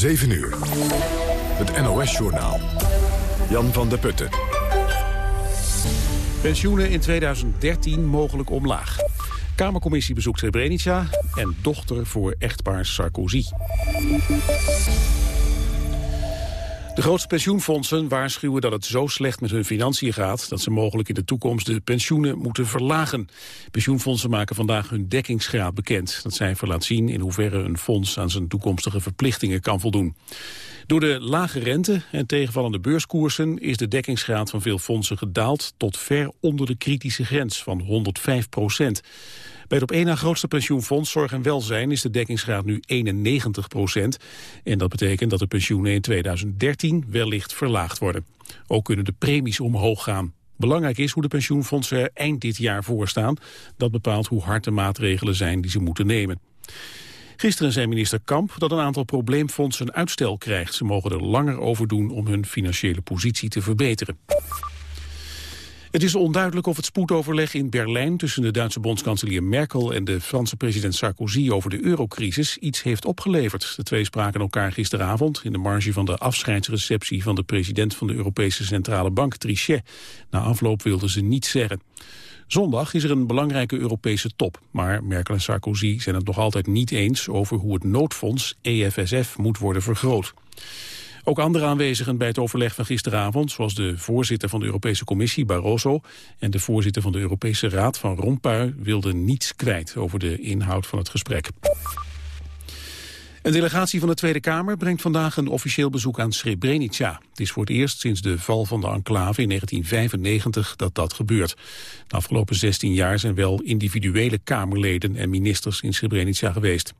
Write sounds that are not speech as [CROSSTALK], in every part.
7 uur. Het NOS-journaal. Jan van der Putten. Pensioenen in 2013 mogelijk omlaag. Kamercommissie bezoekt Srebrenica en dochter voor echtpaar Sarkozy. De grootste pensioenfondsen waarschuwen dat het zo slecht met hun financiën gaat... dat ze mogelijk in de toekomst de pensioenen moeten verlagen. Pensioenfondsen maken vandaag hun dekkingsgraad bekend. Dat cijfer laat zien in hoeverre een fonds aan zijn toekomstige verplichtingen kan voldoen. Door de lage rente en tegenvallende beurskoersen is de dekkingsgraad van veel fondsen gedaald tot ver onder de kritische grens van 105 procent. Bij het op één na grootste pensioenfonds Zorg en Welzijn is de dekkingsgraad nu 91 procent. En dat betekent dat de pensioenen in 2013 wellicht verlaagd worden. Ook kunnen de premies omhoog gaan. Belangrijk is hoe de pensioenfondsen eind dit jaar voor staan. Dat bepaalt hoe hard de maatregelen zijn die ze moeten nemen. Gisteren zei minister Kamp dat een aantal probleemfondsen uitstel krijgt. Ze mogen er langer over doen om hun financiële positie te verbeteren. Het is onduidelijk of het spoedoverleg in Berlijn tussen de Duitse bondskanselier Merkel en de Franse president Sarkozy over de eurocrisis iets heeft opgeleverd. De twee spraken elkaar gisteravond in de marge van de afscheidsreceptie van de president van de Europese Centrale Bank, Trichet. Na afloop wilden ze niets zeggen. Zondag is er een belangrijke Europese top, maar Merkel en Sarkozy zijn het nog altijd niet eens over hoe het noodfonds EFSF moet worden vergroot. Ook andere aanwezigen bij het overleg van gisteravond, zoals de voorzitter van de Europese Commissie, Barroso, en de voorzitter van de Europese Raad, Van Rompuy, wilden niets kwijt over de inhoud van het gesprek. Een delegatie van de Tweede Kamer brengt vandaag een officieel bezoek aan Srebrenica. Het is voor het eerst sinds de val van de enclave in 1995 dat dat gebeurt. De afgelopen 16 jaar zijn wel individuele Kamerleden en ministers in Srebrenica geweest.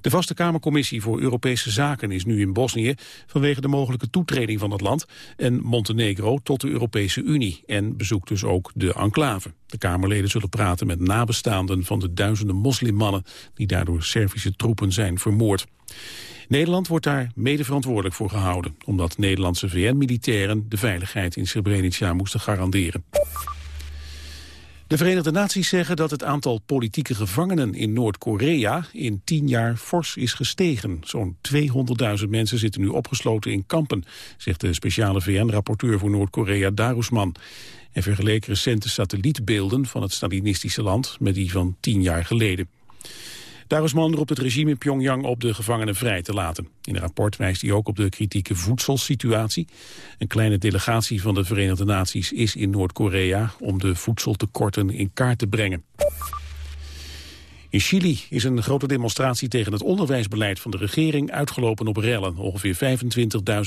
De vaste Kamercommissie voor Europese Zaken is nu in Bosnië... vanwege de mogelijke toetreding van het land en Montenegro tot de Europese Unie... en bezoekt dus ook de enclave. De Kamerleden zullen praten met nabestaanden van de duizenden moslimmannen... die daardoor Servische troepen zijn vermoord. Nederland wordt daar mede verantwoordelijk voor gehouden... omdat Nederlandse VN-militairen de veiligheid in Srebrenica moesten garanderen. De Verenigde Naties zeggen dat het aantal politieke gevangenen in Noord-Korea in tien jaar fors is gestegen. Zo'n 200.000 mensen zitten nu opgesloten in kampen, zegt de speciale VN-rapporteur voor Noord-Korea Darusman. En vergeleek recente satellietbeelden van het Stalinistische land met die van tien jaar geleden. Darusman roept het regime in Pyongyang op de gevangenen vrij te laten. In een rapport wijst hij ook op de kritieke voedselsituatie. Een kleine delegatie van de Verenigde Naties is in Noord-Korea... om de voedseltekorten in kaart te brengen. In Chili is een grote demonstratie tegen het onderwijsbeleid van de regering uitgelopen op rellen. Ongeveer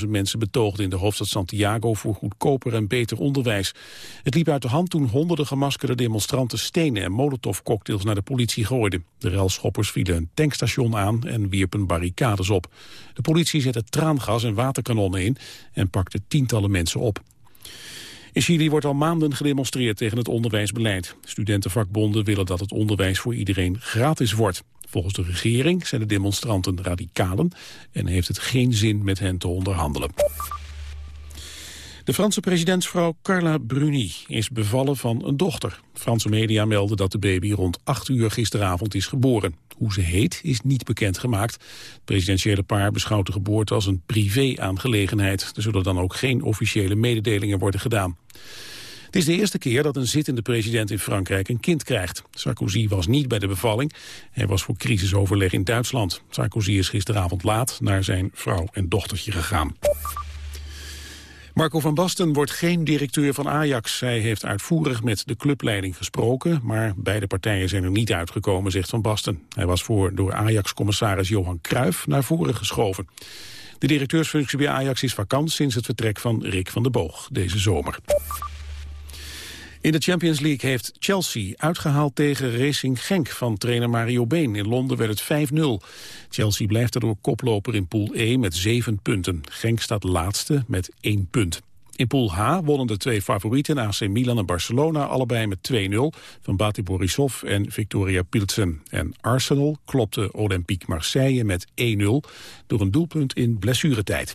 25.000 mensen betoogden in de hoofdstad Santiago voor goedkoper en beter onderwijs. Het liep uit de hand toen honderden gemaskerde demonstranten stenen en molotovcocktails naar de politie gooiden. De relschoppers vielen een tankstation aan en wierpen barricades op. De politie zette traangas en waterkanonnen in en pakte tientallen mensen op. In Chili wordt al maanden gedemonstreerd tegen het onderwijsbeleid. Studentenvakbonden willen dat het onderwijs voor iedereen gratis wordt. Volgens de regering zijn de demonstranten radicalen en heeft het geen zin met hen te onderhandelen. De Franse presidentsvrouw Carla Bruni is bevallen van een dochter. Franse media melden dat de baby rond 8 uur gisteravond is geboren. Hoe ze heet is niet bekendgemaakt. Het presidentiële paar beschouwt de geboorte als een privé-aangelegenheid. Er zullen dan ook geen officiële mededelingen worden gedaan. Het is de eerste keer dat een zittende president in Frankrijk een kind krijgt. Sarkozy was niet bij de bevalling. Hij was voor crisisoverleg in Duitsland. Sarkozy is gisteravond laat naar zijn vrouw en dochtertje gegaan. Marco van Basten wordt geen directeur van Ajax. Hij heeft uitvoerig met de clubleiding gesproken, maar beide partijen zijn er niet uitgekomen, zegt Van Basten. Hij was voor door Ajax-commissaris Johan Cruijff naar voren geschoven. De directeursfunctie bij Ajax is vakant sinds het vertrek van Rick van der Boog deze zomer. In de Champions League heeft Chelsea uitgehaald tegen Racing Genk van trainer Mario Been. In Londen werd het 5-0. Chelsea blijft erdoor koploper in Pool E met 7 punten. Genk staat laatste met 1 punt. In Pool H wonnen de twee favorieten AC Milan en Barcelona allebei met 2-0 van Bati Borisov en Victoria Pilsen. En Arsenal klopte Olympique Marseille met 1-0 door een doelpunt in blessuretijd.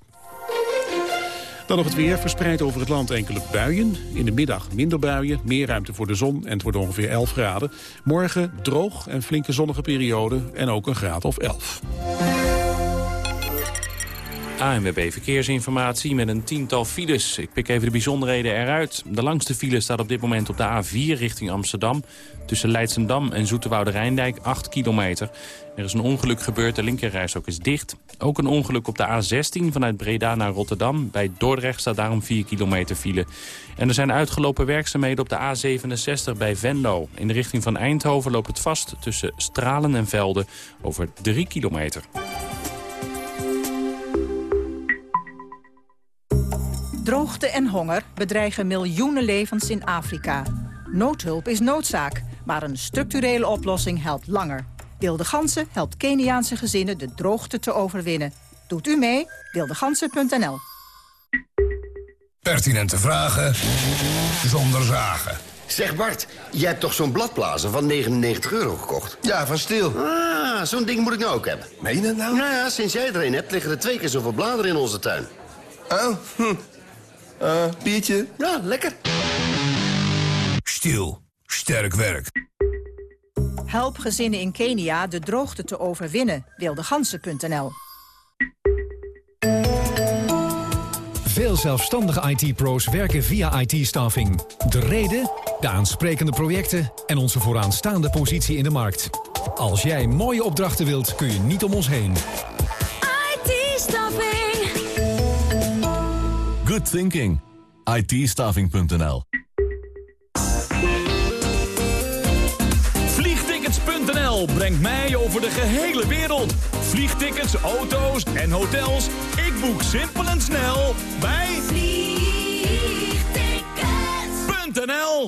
Dan nog het weer, verspreid over het land enkele buien. In de middag minder buien, meer ruimte voor de zon en het wordt ongeveer 11 graden. Morgen droog en flinke zonnige periode en ook een graad of 11. ANWB Verkeersinformatie met een tiental files. Ik pik even de bijzonderheden eruit. De langste file staat op dit moment op de A4 richting Amsterdam. Tussen Leidsendam en Zoeterwoude Rijndijk 8 kilometer. Er is een ongeluk gebeurd, de linkerrijstok is dicht. Ook een ongeluk op de A16 vanuit Breda naar Rotterdam. Bij Dordrecht staat daarom 4 kilometer file. En er zijn uitgelopen werkzaamheden op de A67 bij Venlo. In de richting van Eindhoven loopt het vast tussen Stralen en Velden over 3 kilometer. Droogte en honger bedreigen miljoenen levens in Afrika. Noodhulp is noodzaak, maar een structurele oplossing helpt langer. Wilde Gansen helpt Keniaanse gezinnen de droogte te overwinnen. Doet u mee? wildegansen.nl Pertinente vragen zonder zagen. Zeg Bart, jij hebt toch zo'n bladblazer van 99 euro gekocht? Ja, van stil. Ah, zo'n ding moet ik nou ook hebben. Meen je dat nou? Nou ja, sinds jij er een hebt, liggen er twee keer zoveel bladeren in onze tuin. Oh, hm. Uh, biertje? Ja, lekker. Stil. Sterk werk. Help gezinnen in Kenia de droogte te overwinnen. Wildegansen.nl Veel zelfstandige IT-pro's werken via IT-staffing. De reden, de aansprekende projecten en onze vooraanstaande positie in de markt. Als jij mooie opdrachten wilt, kun je niet om ons heen. IT-staffing. Good thinking. IT-staffing.nl Vliegtickets.nl brengt mij over de gehele wereld. Vliegtickets, auto's en hotels. Ik boek simpel en snel bij Vliegtickets.nl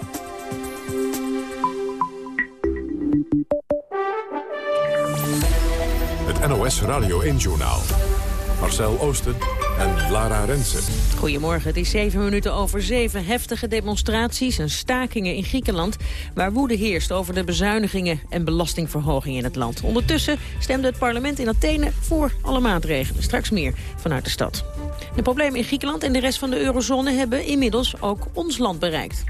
NOS Radio 1-journaal. Marcel Oosten en Lara Rensen. Goedemorgen, het is zeven minuten over zeven. Heftige demonstraties en stakingen in Griekenland... waar woede heerst over de bezuinigingen en belastingverhoging in het land. Ondertussen stemde het parlement in Athene voor alle maatregelen. Straks meer vanuit de stad. De problemen in Griekenland en de rest van de eurozone... hebben inmiddels ook ons land bereikt.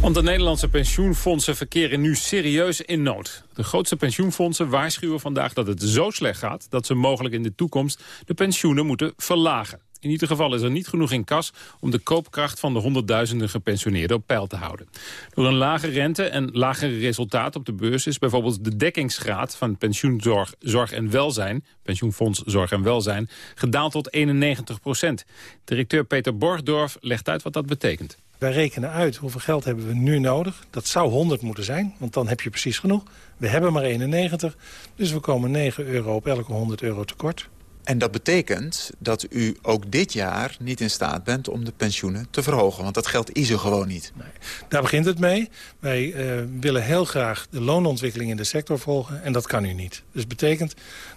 Want de Nederlandse pensioenfondsen verkeren nu serieus in nood. De grootste pensioenfondsen waarschuwen vandaag dat het zo slecht gaat... dat ze mogelijk in de toekomst de pensioenen moeten verlagen. In ieder geval is er niet genoeg in kas om de koopkracht van de honderdduizenden gepensioneerden op peil te houden. Door een lage rente en lagere resultaten op de beurs is bijvoorbeeld de dekkingsgraad van pensioenzorg zorg en welzijn, pensioenfonds Zorg en Welzijn, gedaald tot 91 procent. Directeur Peter Borgdorf legt uit wat dat betekent. Wij rekenen uit hoeveel geld hebben we nu nodig. Dat zou 100 moeten zijn, want dan heb je precies genoeg. We hebben maar 91, dus we komen 9 euro op elke 100 euro tekort. En dat betekent dat u ook dit jaar niet in staat bent om de pensioenen te verhogen. Want dat geld is er gewoon niet. Nee, daar begint het mee. Wij uh, willen heel graag de loonontwikkeling in de sector volgen. En dat kan u niet. Dus dat betekent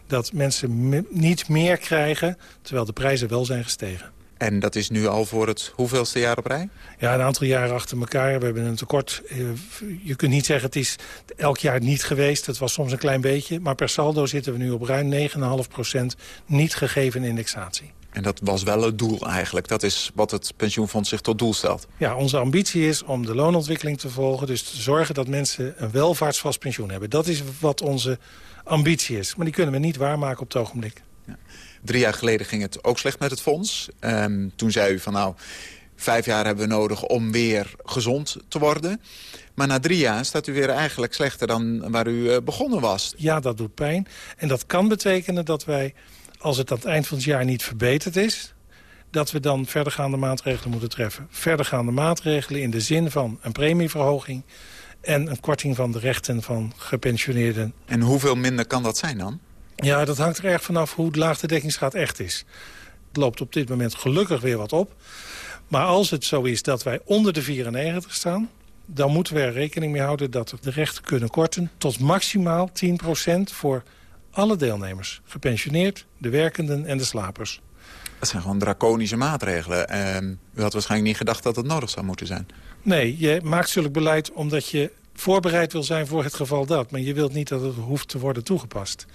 dat mensen niet meer krijgen... terwijl de prijzen wel zijn gestegen. En dat is nu al voor het hoeveelste jaar op rij? Ja, een aantal jaren achter elkaar. We hebben een tekort. Je kunt niet zeggen het is elk jaar niet geweest. Het was soms een klein beetje. Maar per saldo zitten we nu op ruim 9,5% niet gegeven indexatie. En dat was wel het doel eigenlijk. Dat is wat het pensioenfonds zich tot doel stelt. Ja, onze ambitie is om de loonontwikkeling te volgen. Dus te zorgen dat mensen een welvaartsvast pensioen hebben. Dat is wat onze ambitie is. Maar die kunnen we niet waarmaken op het ogenblik. Ja. Drie jaar geleden ging het ook slecht met het fonds. Um, toen zei u van nou, vijf jaar hebben we nodig om weer gezond te worden. Maar na drie jaar staat u weer eigenlijk slechter dan waar u uh, begonnen was. Ja, dat doet pijn. En dat kan betekenen dat wij, als het aan het eind van het jaar niet verbeterd is... dat we dan verdergaande maatregelen moeten treffen. Verdergaande maatregelen in de zin van een premieverhoging... en een korting van de rechten van gepensioneerden. En hoeveel minder kan dat zijn dan? Ja, dat hangt er erg vanaf hoe laag de dekkingsgraad echt is. Het loopt op dit moment gelukkig weer wat op. Maar als het zo is dat wij onder de 94 staan... dan moeten we er rekening mee houden dat we de rechten kunnen korten... tot maximaal 10% voor alle deelnemers. Gepensioneerd, de werkenden en de slapers. Dat zijn gewoon draconische maatregelen. En u had waarschijnlijk niet gedacht dat het nodig zou moeten zijn. Nee, je maakt zulk beleid omdat je voorbereid wil zijn voor het geval dat. Maar je wilt niet dat het hoeft te worden toegepast.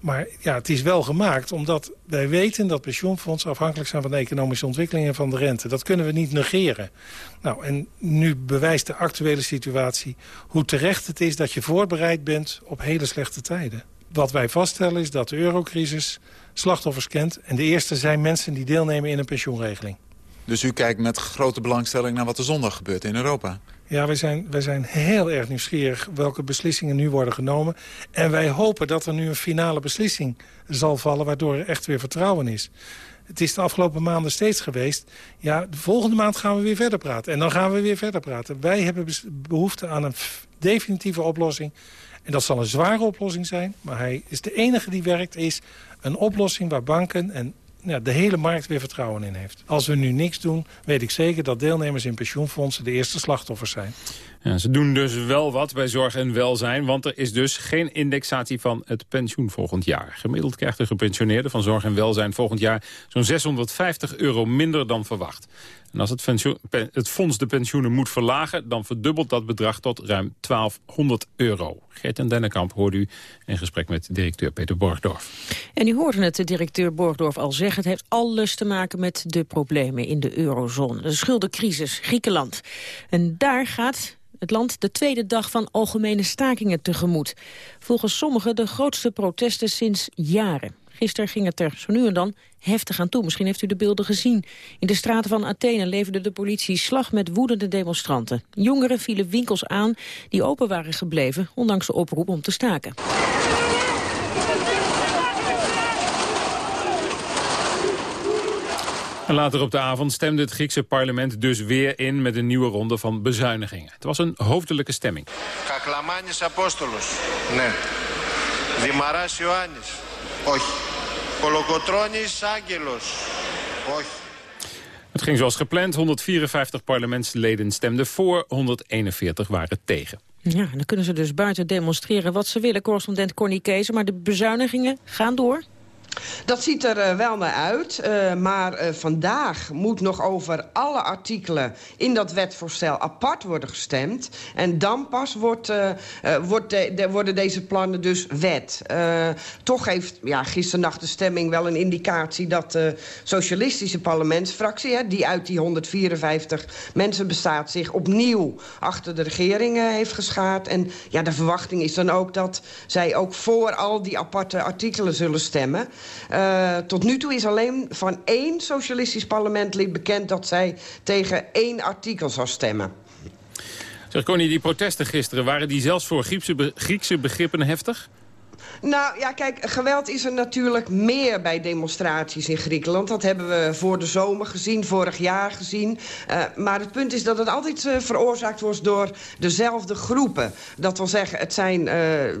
Maar ja, het is wel gemaakt omdat wij weten dat pensioenfondsen afhankelijk zijn van de economische ontwikkeling en van de rente. Dat kunnen we niet negeren. Nou, en nu bewijst de actuele situatie hoe terecht het is dat je voorbereid bent op hele slechte tijden. Wat wij vaststellen is dat de eurocrisis slachtoffers kent. En de eerste zijn mensen die deelnemen in een pensioenregeling. Dus u kijkt met grote belangstelling naar wat er zondag gebeurt in Europa? Ja, wij zijn, wij zijn heel erg nieuwsgierig welke beslissingen nu worden genomen. En wij hopen dat er nu een finale beslissing zal vallen... waardoor er echt weer vertrouwen is. Het is de afgelopen maanden steeds geweest... ja, de volgende maand gaan we weer verder praten. En dan gaan we weer verder praten. Wij hebben behoefte aan een definitieve oplossing. En dat zal een zware oplossing zijn. Maar hij is de enige die werkt, is een oplossing waar banken en ja, de hele markt weer vertrouwen in heeft. Als we nu niks doen, weet ik zeker dat deelnemers in pensioenfondsen de eerste slachtoffers zijn. Ze doen dus wel wat bij zorg en welzijn, want er is dus geen indexatie van het pensioen volgend jaar. Gemiddeld krijgt de gepensioneerde van zorg en welzijn volgend jaar zo'n 650 euro minder dan verwacht. En als het, het, fonds de pensioenen moet verlagen... dan verdubbelt dat bedrag tot ruim 1200 euro. Geert en Dennekamp hoort u in gesprek met directeur Peter Borgdorf. En u hoorde het de directeur Borgdorf al zeggen... het heeft alles te maken met de problemen in de eurozone. De schuldencrisis, Griekenland. En daar gaat het land de tweede dag van algemene stakingen tegemoet. Volgens sommigen de grootste protesten sinds jaren. Gisteren ging het er zo nu en dan heftig aan toe. Misschien heeft u de beelden gezien. In de straten van Athene leverde de politie slag met woedende demonstranten. Jongeren vielen winkels aan die open waren gebleven, ondanks de oproep om te staken. En later op de avond stemde het Griekse parlement dus weer in met een nieuwe ronde van bezuinigingen. Het was een hoofdelijke stemming. Kaklamanis Apostolos. Nee. Dimaras Ioannis. Och. Kolokotronis Angelos. Och. Het ging zoals gepland. 154 parlementsleden stemden voor, 141 waren tegen. Ja, dan kunnen ze dus buiten demonstreren wat ze willen, correspondent Corny Kees. Maar de bezuinigingen gaan door. Dat ziet er uh, wel naar uit. Uh, maar uh, vandaag moet nog over alle artikelen in dat wetvoorstel apart worden gestemd. En dan pas wordt, wordt de, worden deze plannen dus wet. toch heeft ja, gisternacht de stemming wel een indicatie... dat de socialistische parlementsfractie, hè, die uit die 154 mensen bestaat... zich opnieuw achter de regering heeft geschaard. En ja, de verwachting is dan ook dat zij ook voor al die aparte artikelen zullen stemmen. Uh, tot nu toe is alleen van één socialistisch parlementlid bekend... dat zij tegen één artikel zou stemmen. Zeg Connie, die protesten gisteren... waren die zelfs voor Griekse, Griekse begrippen heftig? Nou ja, kijk, geweld is er natuurlijk meer bij demonstraties in Griekenland. Dat hebben we voor de zomer gezien, vorig jaar gezien. Uh, maar het punt is dat het altijd uh, veroorzaakt wordt door dezelfde groepen. Dat wil zeggen, het zijn uh,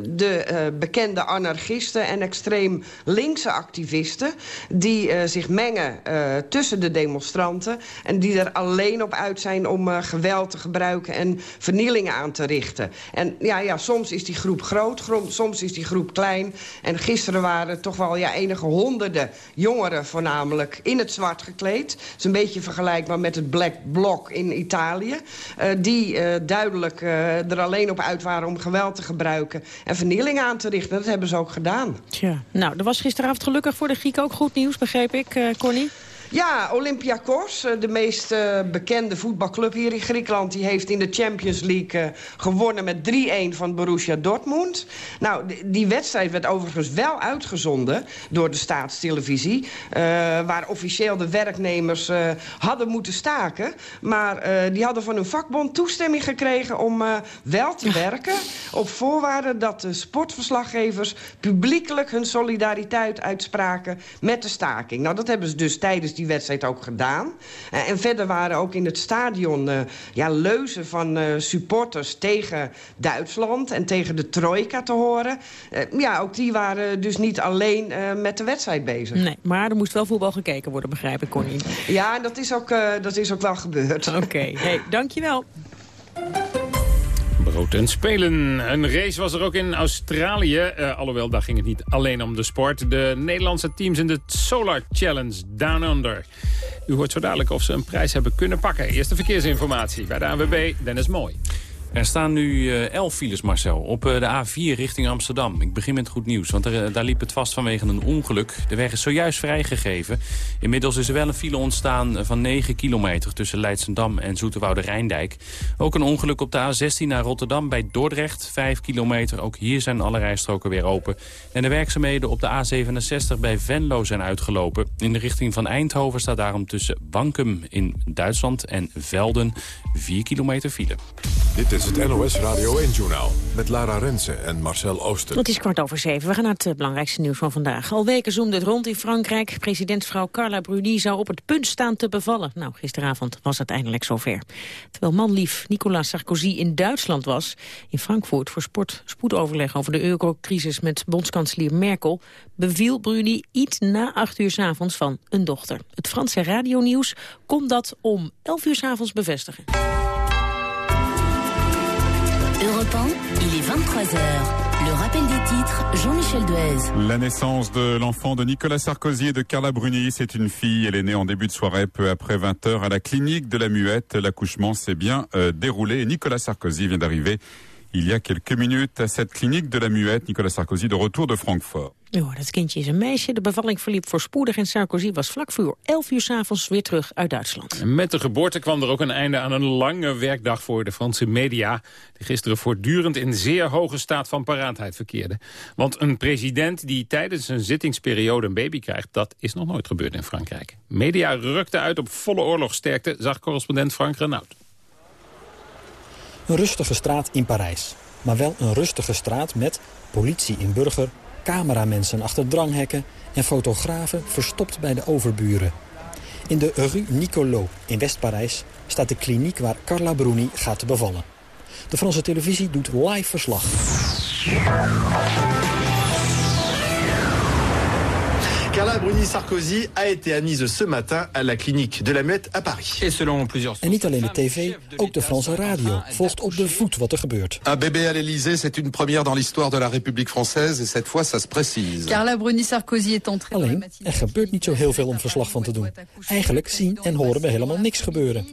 de bekende anarchisten en extreem linkse activisten... die zich mengen tussen de demonstranten... en die er alleen op uit zijn om geweld te gebruiken en vernielingen aan te richten. En ja, ja, soms is die groep groot, soms is die groep klein en gisteren waren toch wel ja, enige honderden jongeren voornamelijk in het zwart gekleed. Het is een beetje vergelijkbaar met het Black Bloc in Italië. Uh, die uh, duidelijk uh, er alleen op uit waren om geweld te gebruiken en vernieling aan te richten. Dat hebben ze ook gedaan. Nou, er was gisteravond gelukkig voor de Grieken ook goed nieuws, begreep ik, Connie. Ja, Olympiakos, eh, de meest uh, bekende voetbalclub hier in Griekenland... die heeft in de Champions League uh, gewonnen met 3-1 van Borussia Dortmund. Nou, die wedstrijd werd overigens wel uitgezonden door de staatstelevisie... waar officieel de werknemers hadden moeten staken. Maar die hadden van hun vakbond toestemming gekregen om wel te werken... op voorwaarde dat de sportverslaggevers publiekelijk hun solidariteit uitspraken met de staking. Nou, dat hebben ze dus tijdens die wedstrijd ook gedaan. Uh, en verder waren ook in het stadion uh, ja, leuzen van uh, supporters tegen Duitsland... en tegen de trojka te horen. ja, ook die waren dus niet alleen met de wedstrijd bezig. Nee, maar er moest wel voetbal gekeken worden, begrijp ik, Connie. Ja, dat is ook, dat is ook wel gebeurd. Oké, okay. hey, dankjewel. Grote Spelen. Een race was er ook in Australië. Uh, alhoewel, daar ging het niet alleen om de sport. De Nederlandse teams in de Solar Challenge Down Under. U hoort zo dadelijk of ze een prijs hebben kunnen pakken. Eerste verkeersinformatie bij de ANWB, Dennis Mooi. Er staan nu 11 eh, files, Marcel, op eh, de A4 richting Amsterdam. Ik begin met goed nieuws, want eh, daar liep het vast vanwege een ongeluk. De weg is zojuist vrijgegeven. Inmiddels is er wel een file ontstaan van 9 kilometer... tussen Leidsendam en Zoeterwoude Rijndijk. Ook een ongeluk op de A16 naar Rotterdam bij Dordrecht. 5 kilometer, ook hier zijn alle rijstroken weer open. En de werkzaamheden op de A67 bij Venlo zijn uitgelopen. In de richting van Eindhoven staat daarom tussen Wankum in Duitsland... en Velden 4 kilometer file. Dit is het NOS Radio 1-journaal met Lara Rensen en Marcel Ooster. Het is kwart over zeven. We gaan naar het eh, belangrijkste nieuws van vandaag. Al weken zoomde het rond in Frankrijk. Presidentsvrouw Carla Bruni zou op het punt staan te bevallen. Nou, gisteravond was het eindelijk zover. Terwijl manlief Nicolas Sarkozy in Duitsland was... in Frankfurt voor sport, spoedoverleg over de eurocrisis met bondskanselier Merkel... beviel Bruni iets na acht uur s avonds van een dochter. Het Franse radionieuws kon dat om elf uur s avonds bevestigen. Europe 1, il est 23h. Le rappel des titres, Jean-Michel Duez. La naissance de l'enfant de Nicolas Sarkozy et de Carla Bruni, c'est une fille. Elle est née en début de soirée, peu après 20h, à la clinique de la Muette. L'accouchement s'est bien euh, déroulé et Nicolas Sarkozy vient d'arriver il y a quelques minutes à cette clinique de la Muette. Nicolas Sarkozy de retour de Francfort. Oh, dat kindje is een meisje. De bevalling verliep voorspoedig en Sarkozy was vlak voor 11 uur s'avonds weer terug uit Duitsland. Met de geboorte kwam er ook een einde aan een lange werkdag voor de Franse media. Die gisteren voortdurend in zeer hoge staat van paraatheid verkeerde. Want een president die tijdens een zittingsperiode een baby krijgt, dat is nog nooit gebeurd in Frankrijk. Media rukte uit op volle oorlogsterkte, zag correspondent Frank Renaud. Een rustige straat in Parijs. Maar wel een rustige straat met politie in burger, cameramensen achter dranghekken en fotografen verstopt bij de overburen. In de Rue Nicolot in West-Parijs staat de kliniek waar Carla Bruni gaat bevallen. De Franse televisie doet live verslag. Carla Bruni-Sarkozy a été admise ce matin à la clinique de la Muette à Paris. En niet alleen de tv, ook de Franse radio volgt op de voet wat er gebeurt. Un bébé à l'Elysée, c'est une première dans l'histoire de la République française et cette fois ça se précise. Carla Bruni-Sarkozy est entrée Alleen, er gebeurt niet zo heel veel om verslag van te doen. Eigenlijk zien en horen we helemaal niks gebeuren.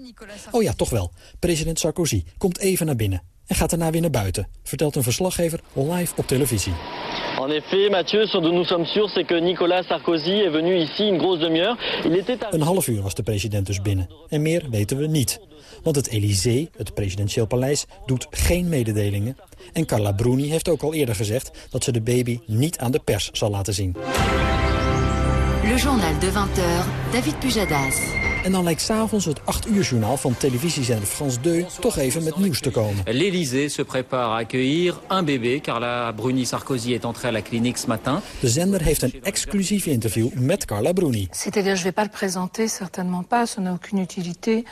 Oh ja, toch wel. President Sarkozy komt even naar binnen en gaat daarna weer naar buiten, vertelt een verslaggever live op televisie. En effet, Mathieu, ce dont nous sommes sûrs, c'est que Nicolas Sarkozy est venu ici une grosse demi-heure. Il était Een half uur was de president dus binnen. En meer weten we niet. Want het Elysée, het presidentieel paleis, doet geen mededelingen. En Carla Bruni heeft ook al eerder gezegd dat ze de baby niet aan de pers zal laten zien. Le journal de 20h, David Pujadas. En dan lijkt s'avonds het 8 uur journaal van televisiezender France 2 toch even met nieuws te komen. L'Elysée se prépare à accueillir un bébé. Carla Bruni-Sarkozy est entrée à la clinique ce matin. De zender heeft een exclusief interview met Carla Bruni. C'est-à-dire, je vais pas le présenter, certainement pas. Ça n'a aucune utilité.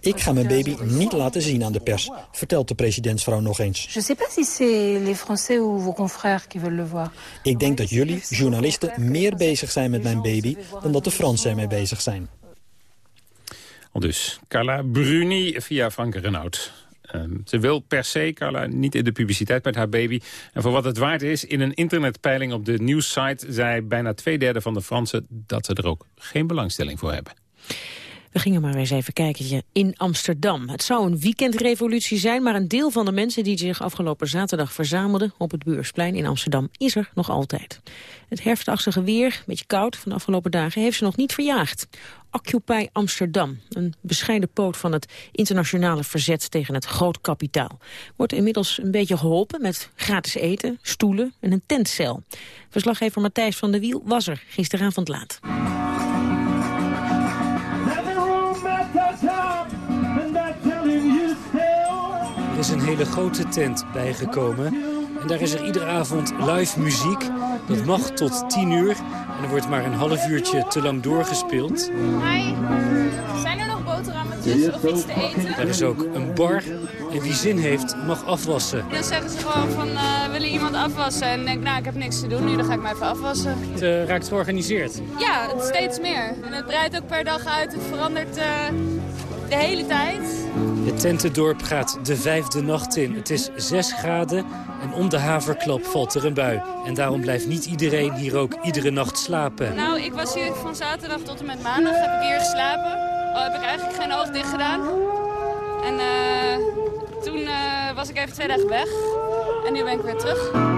Ik ga mijn baby niet laten zien aan de pers, vertelt de presidentsvrouw nog eens. Je sais pas si c'est les Français ou vos confrères qui veulent le voir. Ik denk dat jullie, journalisten, meer bezig zijn met mijn baby dan dat de Fransen ermee bezig zijn. Dus Carla Bruni via Frank Renaud. Um, ze wil per se, Carla, niet in de publiciteit met haar baby. En voor wat het waard is, in een internetpeiling op de nieuwssite... zei bijna twee derde van de Fransen dat ze er ook geen belangstelling voor hebben. We gingen maar eens even kijken in Amsterdam. Het zou een weekendrevolutie zijn, maar een deel van de mensen die zich afgelopen zaterdag verzamelden op het Beursplein in Amsterdam is er nog altijd. Het herfstachtige weer, een beetje koud van de afgelopen dagen, heeft ze nog niet verjaagd. Occupy Amsterdam, een bescheiden poot van het internationale verzet tegen het groot kapitaal. Wordt inmiddels een beetje geholpen met gratis eten, stoelen en een tentcel. Verslaggever Matthijs van der Wiel was er gisteravond laat. Hele grote tent bijgekomen. En daar is er iedere avond live muziek. Dat mag tot 10 uur. En er wordt maar een half uurtje te lang doorgespeeld. Hi. Zijn er nog boterhammetjes of iets te eten? Er is ook een bar. En wie zin heeft, mag afwassen. Dan zeggen ze gewoon van, uh, willen iemand afwassen? En denk nou, ik heb niks te doen nu, dan ga ik maar even afwassen. Het uh, raakt georganiseerd? Ja, steeds meer. En het breidt ook per dag uit. Het verandert uh, de hele tijd. Het tentendorp gaat de vijfde nacht in. Het is 6 graden en om de haverklap valt er een bui. En daarom blijft niet iedereen hier ook iedere nacht slapen. Nou, ik was hier van zaterdag tot en met maandag heb ik hier geslapen. Al heb ik eigenlijk geen oog dicht gedaan. En eh, toen eh, was ik even twee dagen weg. En nu ben ik weer terug.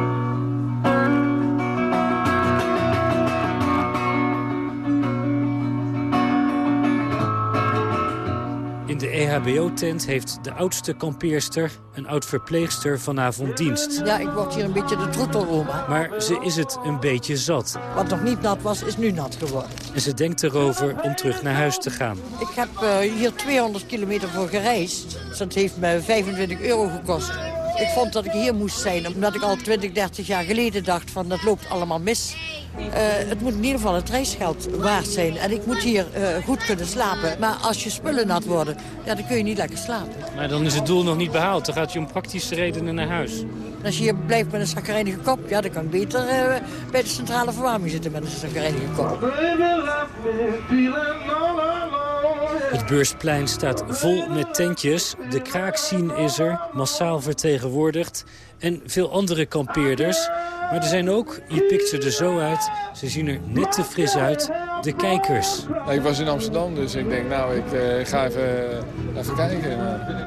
In de EHBO-tent heeft de oudste kampeerster, een oud-verpleegster, vanavond dienst. Ja, ik word hier een beetje de troeteloma. Maar ze is het een beetje zat. Wat nog niet nat was, is nu nat geworden. En ze denkt erover om terug naar huis te gaan. Ik heb eh, hier 200 kilometer voor gereisd. Dus dat heeft me 25 euro gekost. Ik vond dat ik hier moest zijn, omdat ik al 20, 30 jaar geleden dacht van dat loopt allemaal mis. Eh, het moet in ieder geval het reisgeld waard zijn. En ik moet hier eh, goed kunnen slapen. Maar als je spullen nat worden, ja, dan kun je niet lekker slapen. Maar dan is het doel nog niet behaald. Dan gaat je om praktische redenen naar huis. En als je hier blijft met een zagrijnige kop, ja, dan kan ik beter eh, bij de centrale verwarming zitten met een zagrijnige kop. Het beursplein staat vol met tentjes. De kraakscene is er, massaal vertegenwoordigd. En veel andere kampeerders. Maar er zijn ook, je pikt ze er zo uit, ze zien er net te fris uit, de kijkers. Ik was in Amsterdam, dus ik denk, nou, ik eh, ga even, even kijken.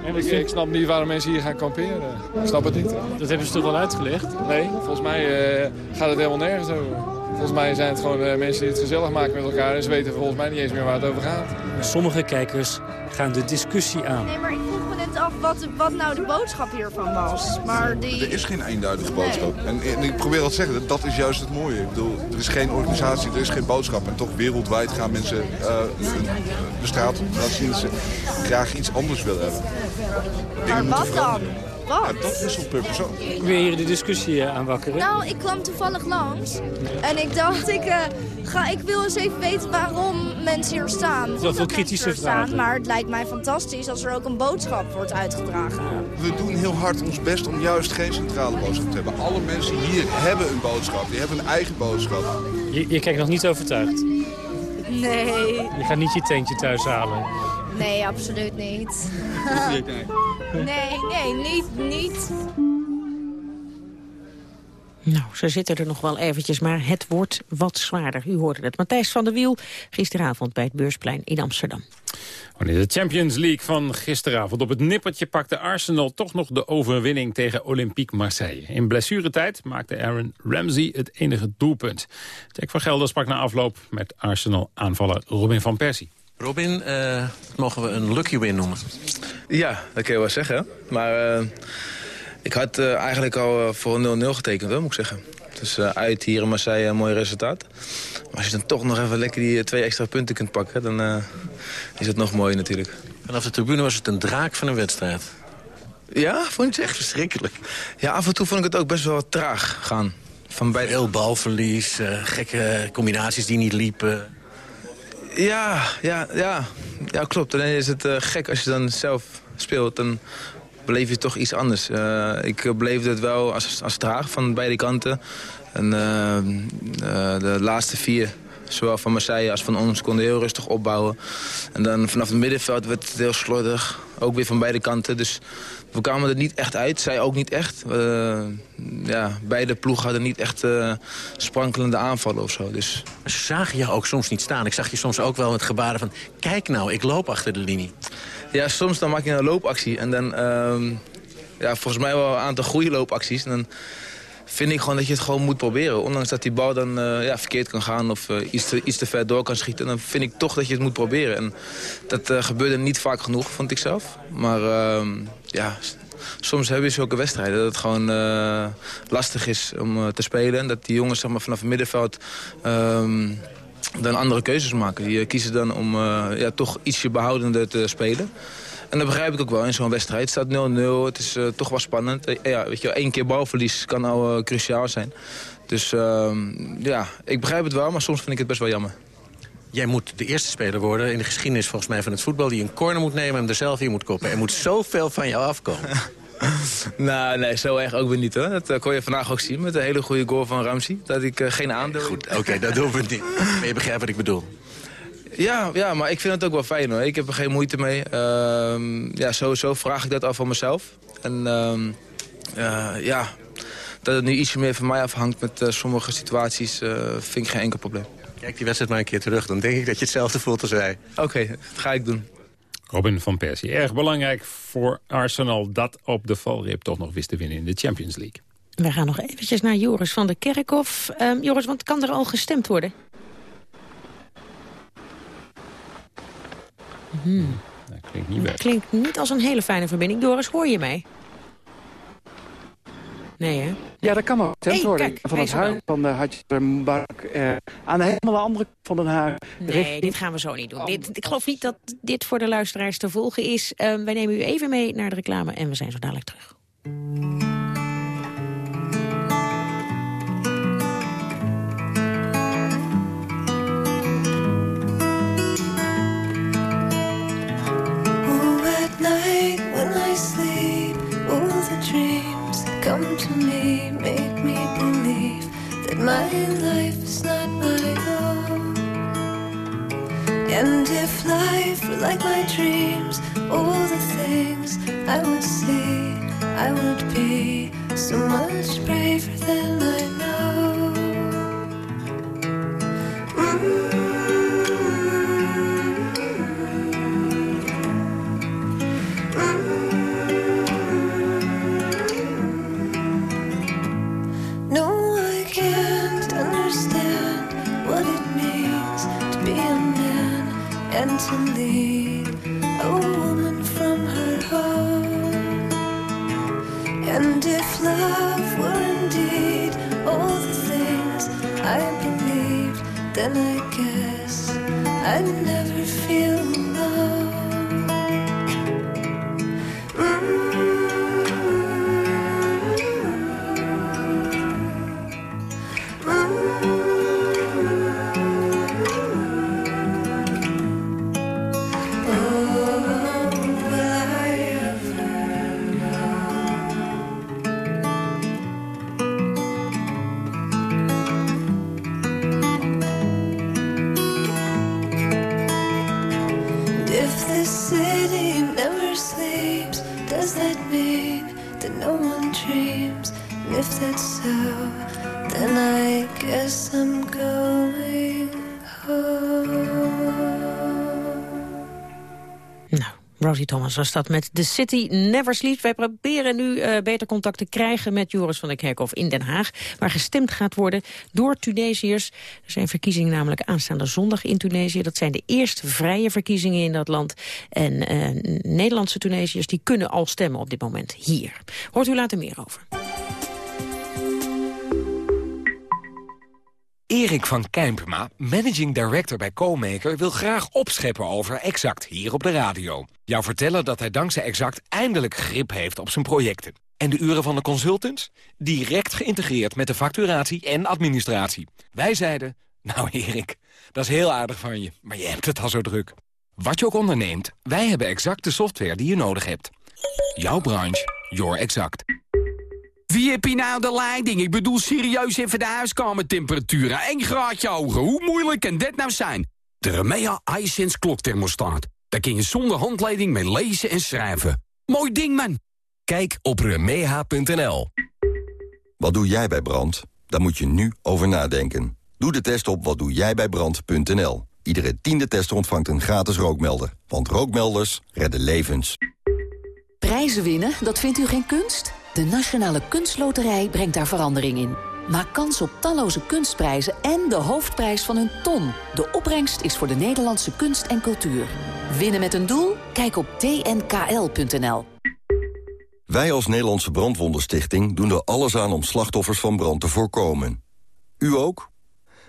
En ik, ik snap niet waarom mensen hier gaan kamperen. Ik snap het niet. Dat hebben ze toch wel uitgelegd? Nee, volgens mij eh, gaat het helemaal nergens over. Volgens mij zijn het gewoon eh, mensen die het gezellig maken met elkaar. En ze weten volgens mij niet eens meer waar het over gaat. Sommige kijkers gaan de discussie aan. Nee, maar ik vroeg me net af wat, wat nou de boodschap hiervan was. Maar die... Er is geen eenduidige boodschap. En, en, ik probeer al te zeggen, dat is juist het mooie. Ik bedoel, er is geen organisatie, er is geen boodschap. En toch wereldwijd gaan mensen uh, de straat op laten zien dat ze graag iets anders willen hebben. Maar wat dan? Wat? Ja, dat persoon. Weer hier de discussie uh, aanwakkeren? Nou, ik kwam toevallig langs. En ik dacht, ik, uh, ga, ik wil eens even weten waarom mensen hier staan. Wel veel kritische vragen. Staan, maar het lijkt mij fantastisch als er ook een boodschap wordt uitgedragen. We doen heel hard ons best om juist geen centrale boodschap te hebben. Alle mensen hier hebben een boodschap. Die hebben een eigen boodschap. Je, je kijkt nog niet overtuigd? Nee. Je gaat niet je tentje thuis halen? Nee, absoluut niet. [LAUGHS] nee, nee, niet, niet. Nou, ze zitten er nog wel eventjes, maar het wordt wat zwaarder. U hoorde het. Matthijs van der Wiel, gisteravond bij het Beursplein in Amsterdam. Wanneer de Champions League van gisteravond op het nippertje pakte Arsenal toch nog de overwinning tegen Olympique Marseille. In blessuretijd maakte Aaron Ramsey het enige doelpunt. Jack van Gelder sprak na afloop met Arsenal-aanvaller Robin van Persie. Robin, uh, mogen we een lucky win noemen? Ja, dat kun je wel zeggen. Maar uh, ik had uh, eigenlijk al voor een 0-0 getekend, hoor, moet ik zeggen. Dus uit hier in Marseille een mooi resultaat. Maar als je dan toch nog even lekker die twee extra punten kunt pakken... dan is het nog mooier natuurlijk. Vanaf de tribune was het een draak van een wedstrijd. Ja, vond je het echt verschrikkelijk? Ja, af en toe vond ik het ook best wel traag gaan. Van bij... Veel balverlies, gekke combinaties die niet liepen... Ja, ja, ja. ja klopt. Alleen is het uh, gek als je dan zelf speelt. Dan beleef je toch iets anders. Uh, ik beleefde het wel als, als traag van beide kanten. En uh, de laatste vier, zowel van Marseille als van ons, konden heel rustig opbouwen. En dan vanaf het middenveld werd het heel slordig. Ook weer van beide kanten. Dus we kwamen er niet echt uit. Zij ook niet echt. Uh, ja, beide ploegen hadden niet echt uh, sprankelende aanvallen of zo. Dus. Ze zagen je ook soms niet staan. Ik zag je soms ook wel met gebaren van... kijk nou, ik loop achter de linie. Ja, soms dan maak je een loopactie. En dan, uh, ja, volgens mij wel een aantal goede loopacties. En dan vind ik gewoon dat je het gewoon moet proberen. Ondanks dat die bal dan uh, ja, verkeerd kan gaan of uh, iets, te, iets te ver door kan schieten. Dan vind ik toch dat je het moet proberen. En dat uh, gebeurde niet vaak genoeg, vond ik zelf. Maar ehm, ja, soms heb je zulke wedstrijden dat het gewoon lastig is om te spelen. En dat die jongens zeg maar, vanaf het middenveld ehm, dan andere keuzes maken. Die kiezen dan om ja, toch ietsje behoudender te spelen. En dat begrijp ik ook wel in zo'n wedstrijd. Het staat 0-0, het is toch wel spannend. Ja, weet je, één keer balverlies kan uh, cruciaal zijn. Dus ja, ik begrijp het wel, maar soms vind ik het best wel jammer. Jij moet de eerste speler worden in de geschiedenis volgens mij van het voetbal... die een corner moet nemen en er zelf in moet koppen. Er moet zoveel van jou afkomen. [LAUGHS] nou, nee, zo erg ook weer niet hoor. Dat kon je vandaag ook zien met een hele goede goal van Ramsey. Dat ik geen aandeel... Goed, oké, okay, dat doen we niet. [LAUGHS] Maar je begrijpt wat ik bedoel. Ja, ja, maar ik vind het ook wel fijn hoor. Ik heb er geen moeite mee. Ehm, ja, sowieso vraag ik dat af van mezelf. En ehm, eh, ja, dat het nu ietsje meer van mij afhangt met eh, sommige situaties... eh, vind ik geen enkel probleem. Kijk die wedstrijd maar een keer terug. Dan denk ik dat je hetzelfde voelt als wij. Oké, dat ga ik doen. Robin van Persie, erg belangrijk voor Arsenal... dat op de valreep toch nog wist te winnen in de Champions League. We gaan nog eventjes naar Joris van der Kerkhof. Ehm, Joris, want kan er al gestemd worden? Hmm. Dat klinkt niet weg. Klinkt niet als een hele fijne verbinding. Joris, hoor je mij? Nee, hè? Ja, dat kan wel Hey, van het is huis van de Hadj Mubarak. eh, aan de helemaal andere kant van Den Haag. Nee, dit gaan we zo niet doen. Dit, ik geloof niet dat dit voor de luisteraars te volgen is. Ehm, wij nemen u even mee naar de reclame en we zijn zo dadelijk terug. Come to me make me believe that my life is not my own. And if life were like my dreams, all the things I would see, I would be so much braver than I know. No, Thomas was dat met The City Never Sleeps. Wij proberen nu eh, beter contact te krijgen met Joris van der Kerkhof in Den Haag... waar gestemd gaat worden door Tunesiërs. Er zijn verkiezingen namelijk aanstaande zondag in Tunesië. Dat zijn de eerste vrije verkiezingen in dat land. En eh, Nederlandse Tunesiërs die kunnen al stemmen op dit moment hier. Hoort u later meer over. Erik van Kijmpema, managing director bij CoMaker... wil graag opscheppen over Exact hier op de radio. Jou vertellen dat hij dankzij Exact eindelijk grip heeft op zijn projecten. En de uren van de consultants? Direct geïntegreerd met de facturatie en administratie. Wij zeiden, nou [LAUGHS] Erik, dat is heel aardig van je, maar je hebt het al zo druk. Wat je ook onderneemt, wij hebben exact de software die je nodig hebt. Jouw branche, your exact. Wie heb je nou de leiding? Ik bedoel serieus even de huiskamertemperatuur. 1 graadje hoger. Hoe moeilijk kan dit nou zijn? De Remea iSense klokthermostaat. Daar kun je zonder handleiding mee lezen en schrijven. Mooi ding, man. Kijk op remeha.nl. Wat doe jij bij brand? Daar moet je nu over nadenken. Doe de test op watdoejijbijbrand.nl. Iedere tiende tester ontvangt een gratis rookmelder. Want rookmelders redden levens. Prijzen winnen, dat vindt u geen kunst? De Nationale Kunstloterij brengt daar verandering in. Maak kans op talloze kunstprijzen en de hoofdprijs van een ton. De opbrengst is voor de Nederlandse kunst en cultuur. Winnen met een doel? Kijk op tnkl.nl. Wij als Nederlandse Brandwondenstichting doen er alles aan om slachtoffers van brand te voorkomen. U ook?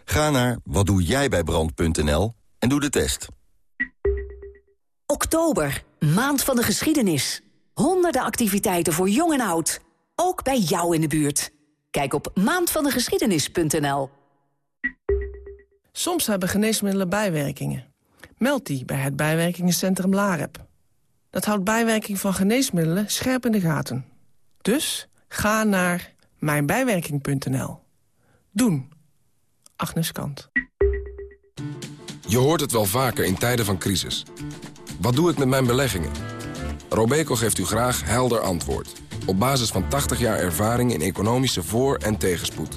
Ga naar watdoejijbijbrand.nl en doe de test. Oktober, maand van de geschiedenis. Honderden activiteiten voor jong en oud. Ook bij jou in de buurt. Kijk op maandvandegeschiedenis.nl. Soms hebben geneesmiddelen bijwerkingen. Meld die bij het bijwerkingencentrum LAREP. Dat houdt bijwerking van geneesmiddelen scherp in de gaten. Dus ga naar mijnbijwerking.nl. Doen. Agnes Kant. Je hoort het wel vaker in tijden van crisis. Wat doe ik met mijn beleggingen? Robeco geeft u graag helder antwoord. Op basis van 80 jaar ervaring in economische voor- en tegenspoed.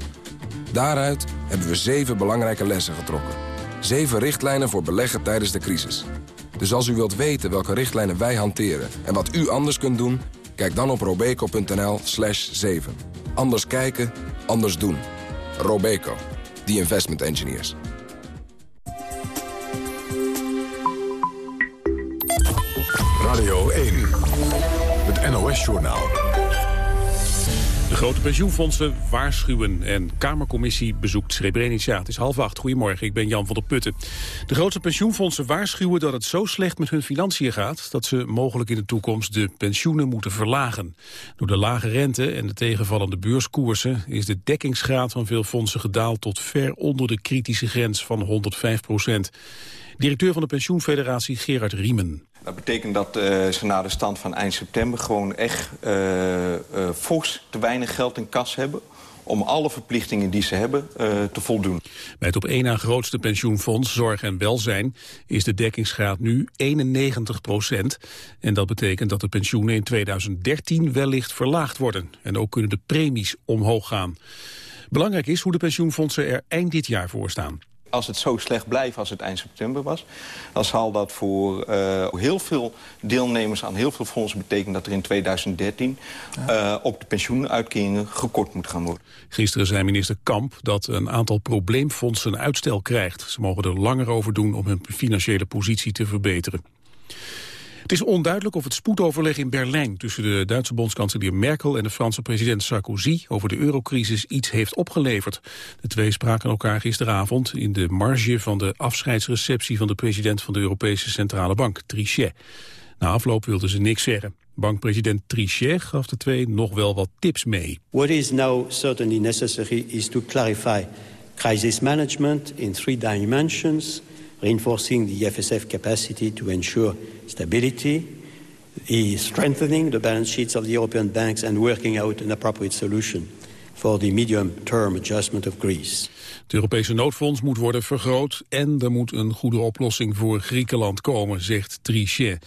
Daaruit hebben we zeven belangrijke lessen getrokken. Zeven richtlijnen voor beleggen tijdens de crisis. Dus als u wilt weten welke richtlijnen wij hanteren en wat u anders kunt doen... kijk dan op robeco.nl slash 7. Anders kijken, anders doen. Robeco, the investment engineers. NOS-journaal. De grote pensioenfondsen waarschuwen en Kamercommissie bezoekt Srebrenica. Het is half acht. Goedemorgen, ik ben Jan van der Putten. De grote pensioenfondsen waarschuwen dat het zo slecht met hun financiën gaat... dat ze mogelijk in de toekomst de pensioenen moeten verlagen. Door de lage rente en de tegenvallende beurskoersen... is de dekkingsgraad van veel fondsen gedaald tot ver onder de kritische grens van 105 procent. Directeur van de pensioenfederatie Gerard Riemen. Dat betekent dat uh, ze na de stand van eind september gewoon echt uh, fors te weinig geld in kas hebben om alle verplichtingen die ze hebben te voldoen. Bij het op één na grootste pensioenfonds Zorg en Welzijn is de dekkingsgraad nu 91 procent. En dat betekent dat de pensioenen in 2013 wellicht verlaagd worden. En ook kunnen de premies omhoog gaan. Belangrijk is hoe de pensioenfondsen er eind dit jaar voor staan als het zo slecht blijft als het eind september was... dan zal dat voor uh, heel veel deelnemers aan heel veel fondsen betekenen... dat er in 2013 uh, op de pensioenuitkeringen gekort moet gaan worden. Gisteren zei minister Kamp dat een aantal probleemfondsen uitstel krijgt. Ze mogen er langer over doen om hun financiële positie te verbeteren. Het is onduidelijk of het spoedoverleg in Berlijn tussen de Duitse bondskanselier Merkel en de Franse president Sarkozy over de eurocrisis iets heeft opgeleverd. De twee spraken elkaar gisteravond in de marge van de afscheidsreceptie van de president van de Europese Centrale Bank, Trichet. Na afloop wilden ze niks zeggen. Bankpresident Trichet gaf de twee nog wel wat tips mee. What is now certainly necessary is to clarify crisis management in three dimensions reinforcing the FSF capacity to ensure stability, strengthening the balance sheets of the European banks and working out an appropriate solution for the medium-term adjustment of Greece. Het Europese noodfonds moet worden vergroot en er moet een goede oplossing voor Griekenland komen, zegt Trichet.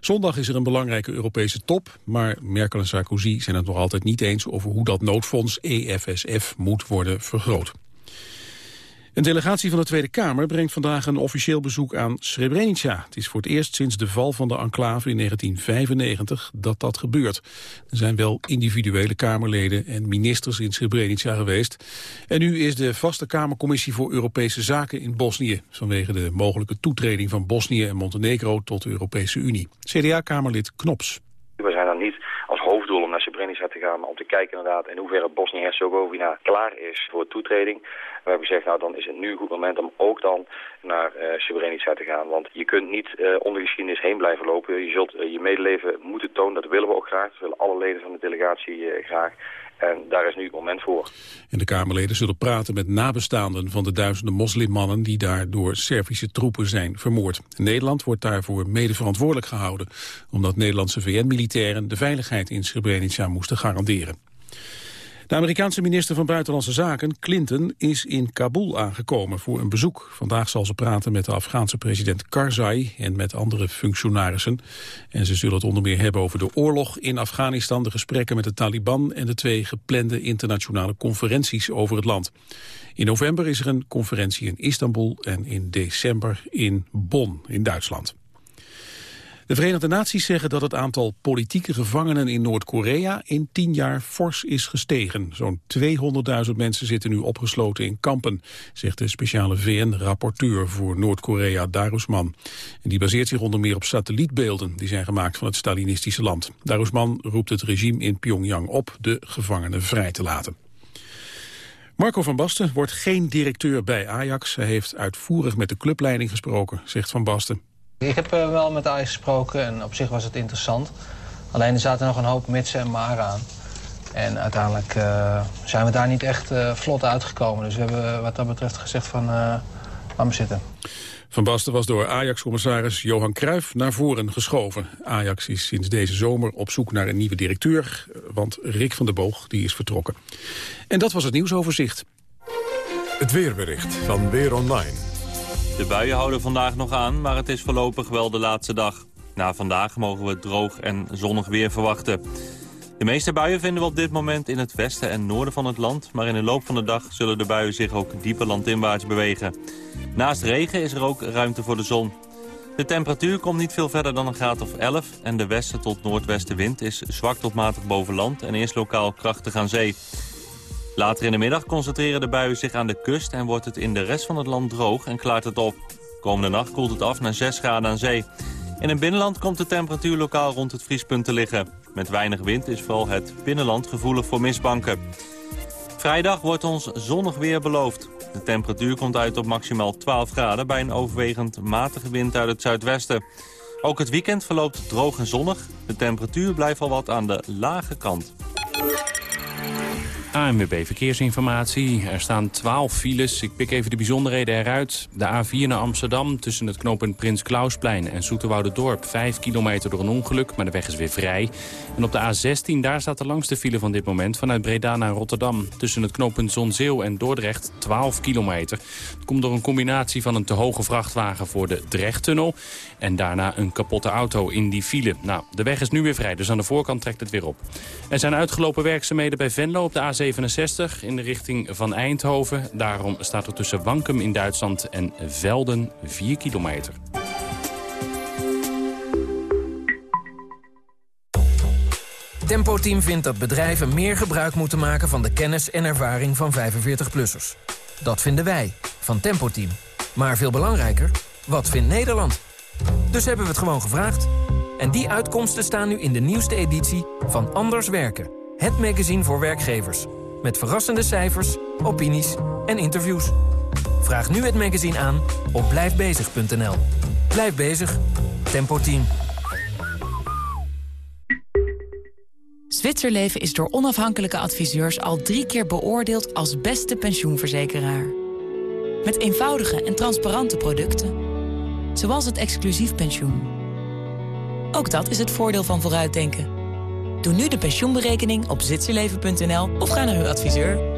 Zondag is er een belangrijke Europese top, maar Merkel en Sarkozy zijn het nog altijd niet eens over hoe dat noodfonds EFSF moet worden vergroot. Een delegatie van de Tweede Kamer brengt vandaag een officieel bezoek aan Srebrenica. Het is voor het eerst sinds de val van de enclave in 1995 dat dat gebeurt. Er zijn wel individuele Kamerleden en ministers in Srebrenica geweest. En nu is de vaste Kamercommissie voor Europese Zaken in Bosnië... vanwege de mogelijke toetreding van Bosnië en Montenegro tot de Europese Unie. CDA-Kamerlid Knops. We zijn dan niet als hoofddoel om naar Srebrenica te gaan... om te kijken inderdaad in hoeverre Bosnië-Herzegovina klaar is voor toetreding. We hebben gezegd, nou dan is het nu een goed moment om ook dan naar uh, Srebrenica te gaan. Want je kunt niet uh, onder geschiedenis heen blijven lopen. Je zult uh, je medeleven moeten tonen, dat willen we ook graag. Dat willen alle leden van de delegatie graag. En daar is nu het moment voor. En de Kamerleden zullen praten met nabestaanden van de duizenden moslimmannen die daar door Servische troepen zijn vermoord. Nederland wordt daarvoor mede verantwoordelijk gehouden, omdat Nederlandse VN-militairen de veiligheid in Srebrenica moesten garanderen. De Amerikaanse minister van Buitenlandse Zaken, Clinton, is in Kabul aangekomen voor een bezoek. Vandaag zal ze praten met de Afghaanse president Karzai en met andere functionarissen. En ze zullen het onder meer hebben over de oorlog in Afghanistan, de gesprekken met de Taliban en de twee geplande internationale conferenties over het land. In november is er een conferentie in Istanbul en in december in Bonn in Duitsland. De Verenigde Naties zeggen dat het aantal politieke gevangenen in Noord-Korea in tien jaar fors is gestegen. Zo'n 200.000 mensen zitten nu opgesloten in kampen, zegt de speciale VN-rapporteur voor Noord-Korea Darusman. En die baseert zich onder meer op satellietbeelden die zijn gemaakt van het Stalinistische land. Darusman roept het regime in Pyongyang op de gevangenen vrij te laten. Marco van Basten wordt geen directeur bij Ajax. Hij heeft uitvoerig met de clubleiding gesproken, zegt Van Basten. Ik heb uh, wel met Ajax gesproken en op zich was het interessant. Alleen er zaten nog een hoop mitsen en maren aan. En uiteindelijk uh, zijn we daar niet echt uh, vlot uitgekomen. Dus we hebben wat dat betreft gezegd van laat me zitten. Van Basten was door Ajax-commissaris Johan Cruijff naar voren geschoven. Ajax is sinds deze zomer op zoek naar een nieuwe directeur, want Rick van der Boog die is vertrokken. En dat was het nieuwsoverzicht. Het weerbericht van Weer Online. De buien houden vandaag nog aan, maar het is voorlopig wel de laatste dag. Na vandaag mogen we droog en zonnig weer verwachten. De meeste buien vinden we op dit moment in het westen en noorden van het land... maar in de loop van de dag zullen de buien zich ook dieper landinwaarts bewegen. Naast regen is er ook ruimte voor de zon. De temperatuur komt niet veel verder dan een graad of 11... en de westen tot noordwestenwind is zwak tot matig boven land... en eerst lokaal krachtig aan zee. Later in de middag concentreren de buien zich aan de kust... en wordt het in de rest van het land droog en klaart het op. Komende nacht koelt het af naar 6 graden aan zee. In het binnenland komt de temperatuur lokaal rond het vriespunt te liggen. Met weinig wind is vooral het binnenland gevoelig voor mistbanken. Vrijdag wordt ons zonnig weer beloofd. De temperatuur komt uit op maximaal 12 graden... bij een overwegend matige wind uit het zuidwesten. Ook het weekend verloopt droog en zonnig. De temperatuur blijft al wat aan de lage kant. ANWB Verkeersinformatie. Er staan 12 files. Ik pik even de bijzonderheden eruit. De A4 naar Amsterdam tussen het knooppunt Prins Klausplein en Dorp. 5 kilometer door een ongeluk, maar de weg is weer vrij. En op de A16, daar staat de langste file van dit moment... vanuit Breda naar Rotterdam. Tussen het knooppunt Zonzeel en Dordrecht 12 kilometer. Het komt door een combinatie van een te hoge vrachtwagen voor de Drechttunnel... en daarna een kapotte auto in die file. Nou, de weg is nu weer vrij, dus aan de voorkant trekt het weer op. Er zijn uitgelopen werkzaamheden bij Venlo op de A7 67 in de richting van Eindhoven. Daarom staat er tussen Wankum in Duitsland en Velden 4 kilometer. Tempo Team vindt dat bedrijven meer gebruik moeten maken van de kennis en ervaring van 45-plussers. Dat vinden wij, van Tempo Team. Maar veel belangrijker, wat vindt Nederland? Dus hebben we het gewoon gevraagd. En die uitkomsten staan nu in de nieuwste editie van Anders Werken. Het magazine voor werkgevers. Met verrassende cijfers, opinies en interviews. Vraag nu het magazine aan op blijfbezig.nl. Blijf bezig. Tempo Team. Zwitserleven is door onafhankelijke adviseurs al drie keer beoordeeld als beste pensioenverzekeraar. Met eenvoudige en transparante producten. Zoals het exclusief pensioen. Ook dat is het voordeel van vooruitdenken. Doe nu de pensioenberekening op zwitserleven.nl of ga naar uw adviseur.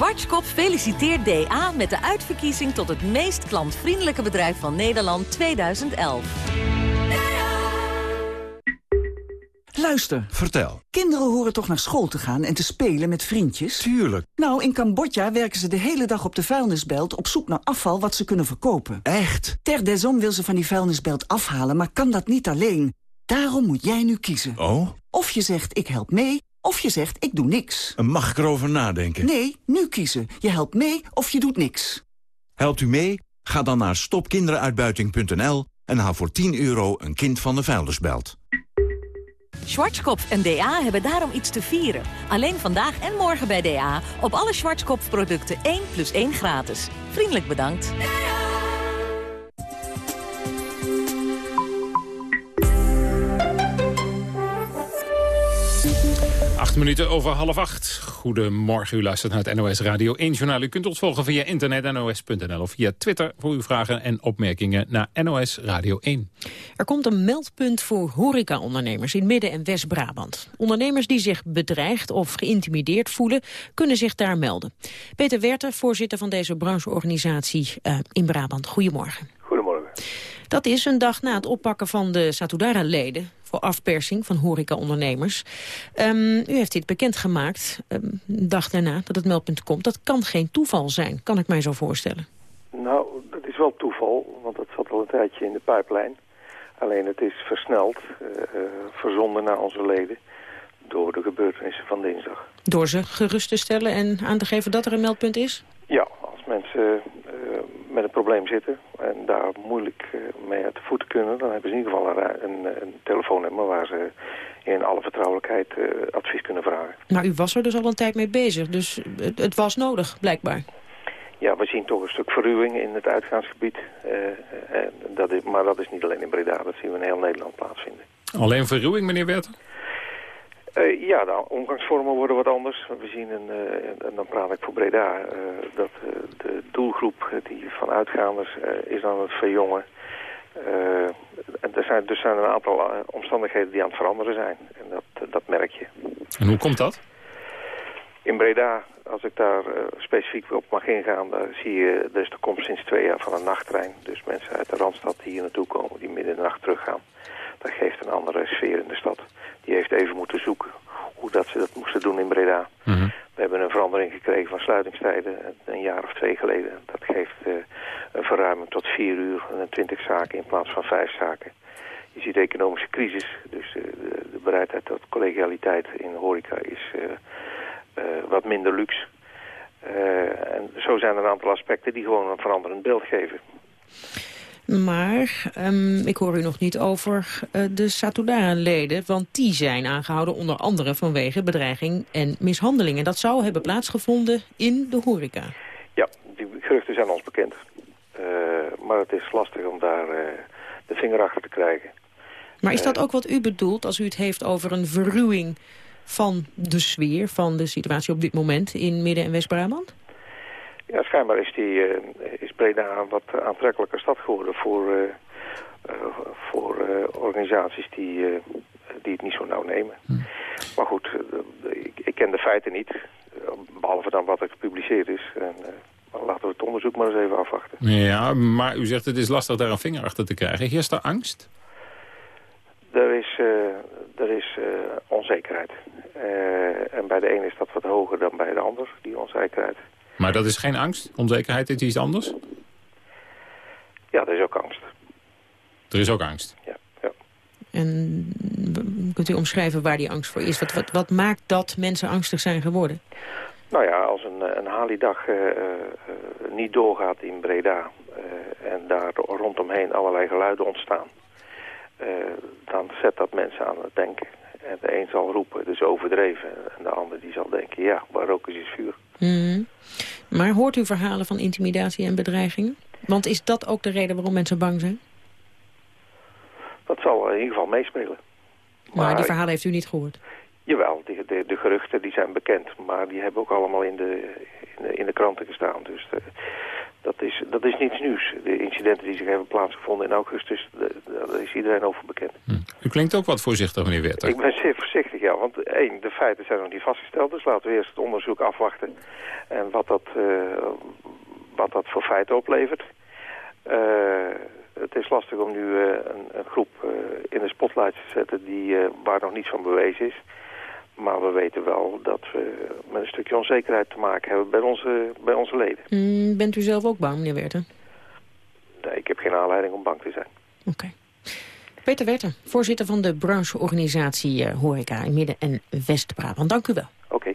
Schwarzkopf feliciteert DA met de uitverkiezing tot het meest klantvriendelijke bedrijf van Nederland 2011. Luister. Vertel. Kinderen horen toch naar school te gaan en te spelen met vriendjes? Tuurlijk. Nou, in Cambodja werken ze de hele dag op de vuilnisbelt... op zoek naar afval wat ze kunnen verkopen. Echt? Ter desom wil ze van die vuilnisbelt afhalen, maar kan dat niet alleen. Daarom moet jij nu kiezen. Oh? Of je zegt, ik help mee, of je zegt, ik doe niks. Mag ik erover nadenken? Nee, nu kiezen. Je helpt mee of je doet niks. Helpt u mee? Ga dan naar stopkinderuitbuiting.nl en haal voor 10 euro een kind van de vuilnisbelt. Schwarzkopf en DA hebben daarom iets te vieren. Alleen vandaag en morgen bij DA. Op alle Schwarzkopf producten 1 plus 1 gratis. Vriendelijk bedankt. Acht minuten over half acht. Goedemorgen, u luistert naar het NOS Radio 1 Journaal. U kunt ons volgen via internet nos.nl of via Twitter voor uw vragen en opmerkingen naar NOS Radio 1. Er komt een meldpunt voor horecaondernemers in Midden- en West-Brabant. Ondernemers die zich bedreigd of geïntimideerd voelen, kunnen zich daar melden. Peter Werter, voorzitter van deze brancheorganisatie uh, in Brabant. Goedemorgen. Goedemorgen. Dat is een dag na het oppakken van de Satudara-leden voor afpersing van horecaondernemers. Um, u heeft dit bekendgemaakt, um, een dag daarna dat het meldpunt komt. Dat kan geen toeval zijn, kan ik mij zo voorstellen. Nou, dat is wel toeval, want dat zat al een tijdje in de pijplijn. Alleen het is versneld, uh, uh, verzonden naar onze leden door de gebeurtenissen van dinsdag. Door ze gerust te stellen en aan te geven dat er een meldpunt is? Ja, als mensen uh, met een probleem zitten en daar moeilijk uh, mee uit de voeten kunnen... dan hebben ze in ieder geval een, een, een telefoonnummer waar ze in alle vertrouwelijkheid uh, advies kunnen vragen. Maar u was er dus al een tijd mee bezig, dus het, het was nodig, blijkbaar. ja, we zien toch een stuk verruwing in het uitgaansgebied. en dat is, maar dat is niet alleen in Breda, dat zien we in heel Nederland plaatsvinden. Alleen verruwing, meneer Werter? Uh, ja, de omgangsvormen worden wat anders. We zien, een, uh, en dan praat ik voor Breda, uh, dat de doelgroep die van uitgaanders is aan het verjongen. en er zijn, dus zijn een aantal omstandigheden die aan het veranderen zijn. En dat, dat merk je. En hoe komt dat? In Breda, als ik daar specifiek op mag ingaan, daar zie je dus de komst sinds twee jaar van een nachttrein. Dus mensen uit de Randstad die hier naartoe komen, die midden in de nacht teruggaan. Dat geeft een andere sfeer in de stad. Die heeft even moeten zoeken hoe dat ze dat moesten doen in Breda. Mhm. We hebben een verandering gekregen van sluitingstijden een jaar of twee geleden. Dat geeft uh, een verruiming tot vier uur en twintig zaken in plaats van vijf zaken. Je ziet economische crisis, dus uh, de, de, bereidheid tot collegialiteit in de horeca is uh, wat minder luxe. en zo zijn er een aantal aspecten die gewoon een veranderend beeld geven. Maar um, ik hoor u nog niet over uh, de Satudara-leden. Want die zijn aangehouden onder andere vanwege bedreiging en mishandelingen. Dat zou hebben plaatsgevonden in de horeca. Ja, die geruchten zijn ons bekend. Uh, maar het is lastig om daar uh, de vinger achter te krijgen. Maar is dat ook wat u bedoelt als u het heeft over een verruwing van de sfeer... van de situatie op dit moment in Midden- en West-Brabant? Ja, schijnbaar is, die, uh, is Breda een wat aantrekkelijker stad geworden voor, uh, uh, voor organisaties die, die het niet zo nauw nemen. Hm. Maar goed, ik, ik, ken de feiten niet, behalve dan wat er gepubliceerd is. En, laten we het onderzoek maar eens even afwachten. Ja, maar u zegt het is lastig daar een vinger achter te krijgen. Heerst er angst? Er is, er is onzekerheid. en bij de een is dat wat hoger dan bij de ander, die onzekerheid. Maar dat is geen angst? Onzekerheid is iets anders? Ja, er is ook angst. Er is ook angst? Ja. ja. En kunt u omschrijven waar die angst voor is? Wat, wat, wat maakt dat mensen angstig zijn geworden? Nou ja, als een, een Halidag uh, uh, niet doorgaat in Breda... Uh, en daar rondomheen allerlei geluiden ontstaan... dan zet dat mensen aan het denken. En de een zal roepen, dus overdreven. En de ander die zal denken, ja, waar rook is, is vuur. Mm. Maar hoort u verhalen van intimidatie en bedreigingen? Want is dat ook de reden waarom mensen bang zijn? Dat zal in ieder geval meespelen. Maar, maar die verhalen heeft u niet gehoord? Jawel, de, de, de, geruchten die zijn bekend. Maar die hebben ook allemaal in de, in de, in de kranten gestaan. Dus de, dat, is, dat is niets nieuws. De incidenten die zich hebben plaatsgevonden in augustus, daar is iedereen over bekend. Hm. U klinkt ook wat voorzichtig, meneer Wetter. Ik ben zeer voorzichtig, ja. Want één, de feiten zijn nog niet vastgesteld. Dus laten we eerst het onderzoek afwachten. En wat dat, uh, wat dat voor feiten oplevert. Uh, het is lastig om nu uh, een, een, groep in de spotlight te zetten die, waar nog niets van bewezen is. Maar we weten wel dat we met een stukje onzekerheid te maken hebben bij onze, bij onze leden. Mm, bent u zelf ook bang, meneer Werter? Nee, ik heb geen aanleiding om bang te zijn. Oké. Okay. Peter Werter, voorzitter van de brancheorganisatie uh, Horeca in Midden- en West-Brabant. Dank u wel. Oké. Okay.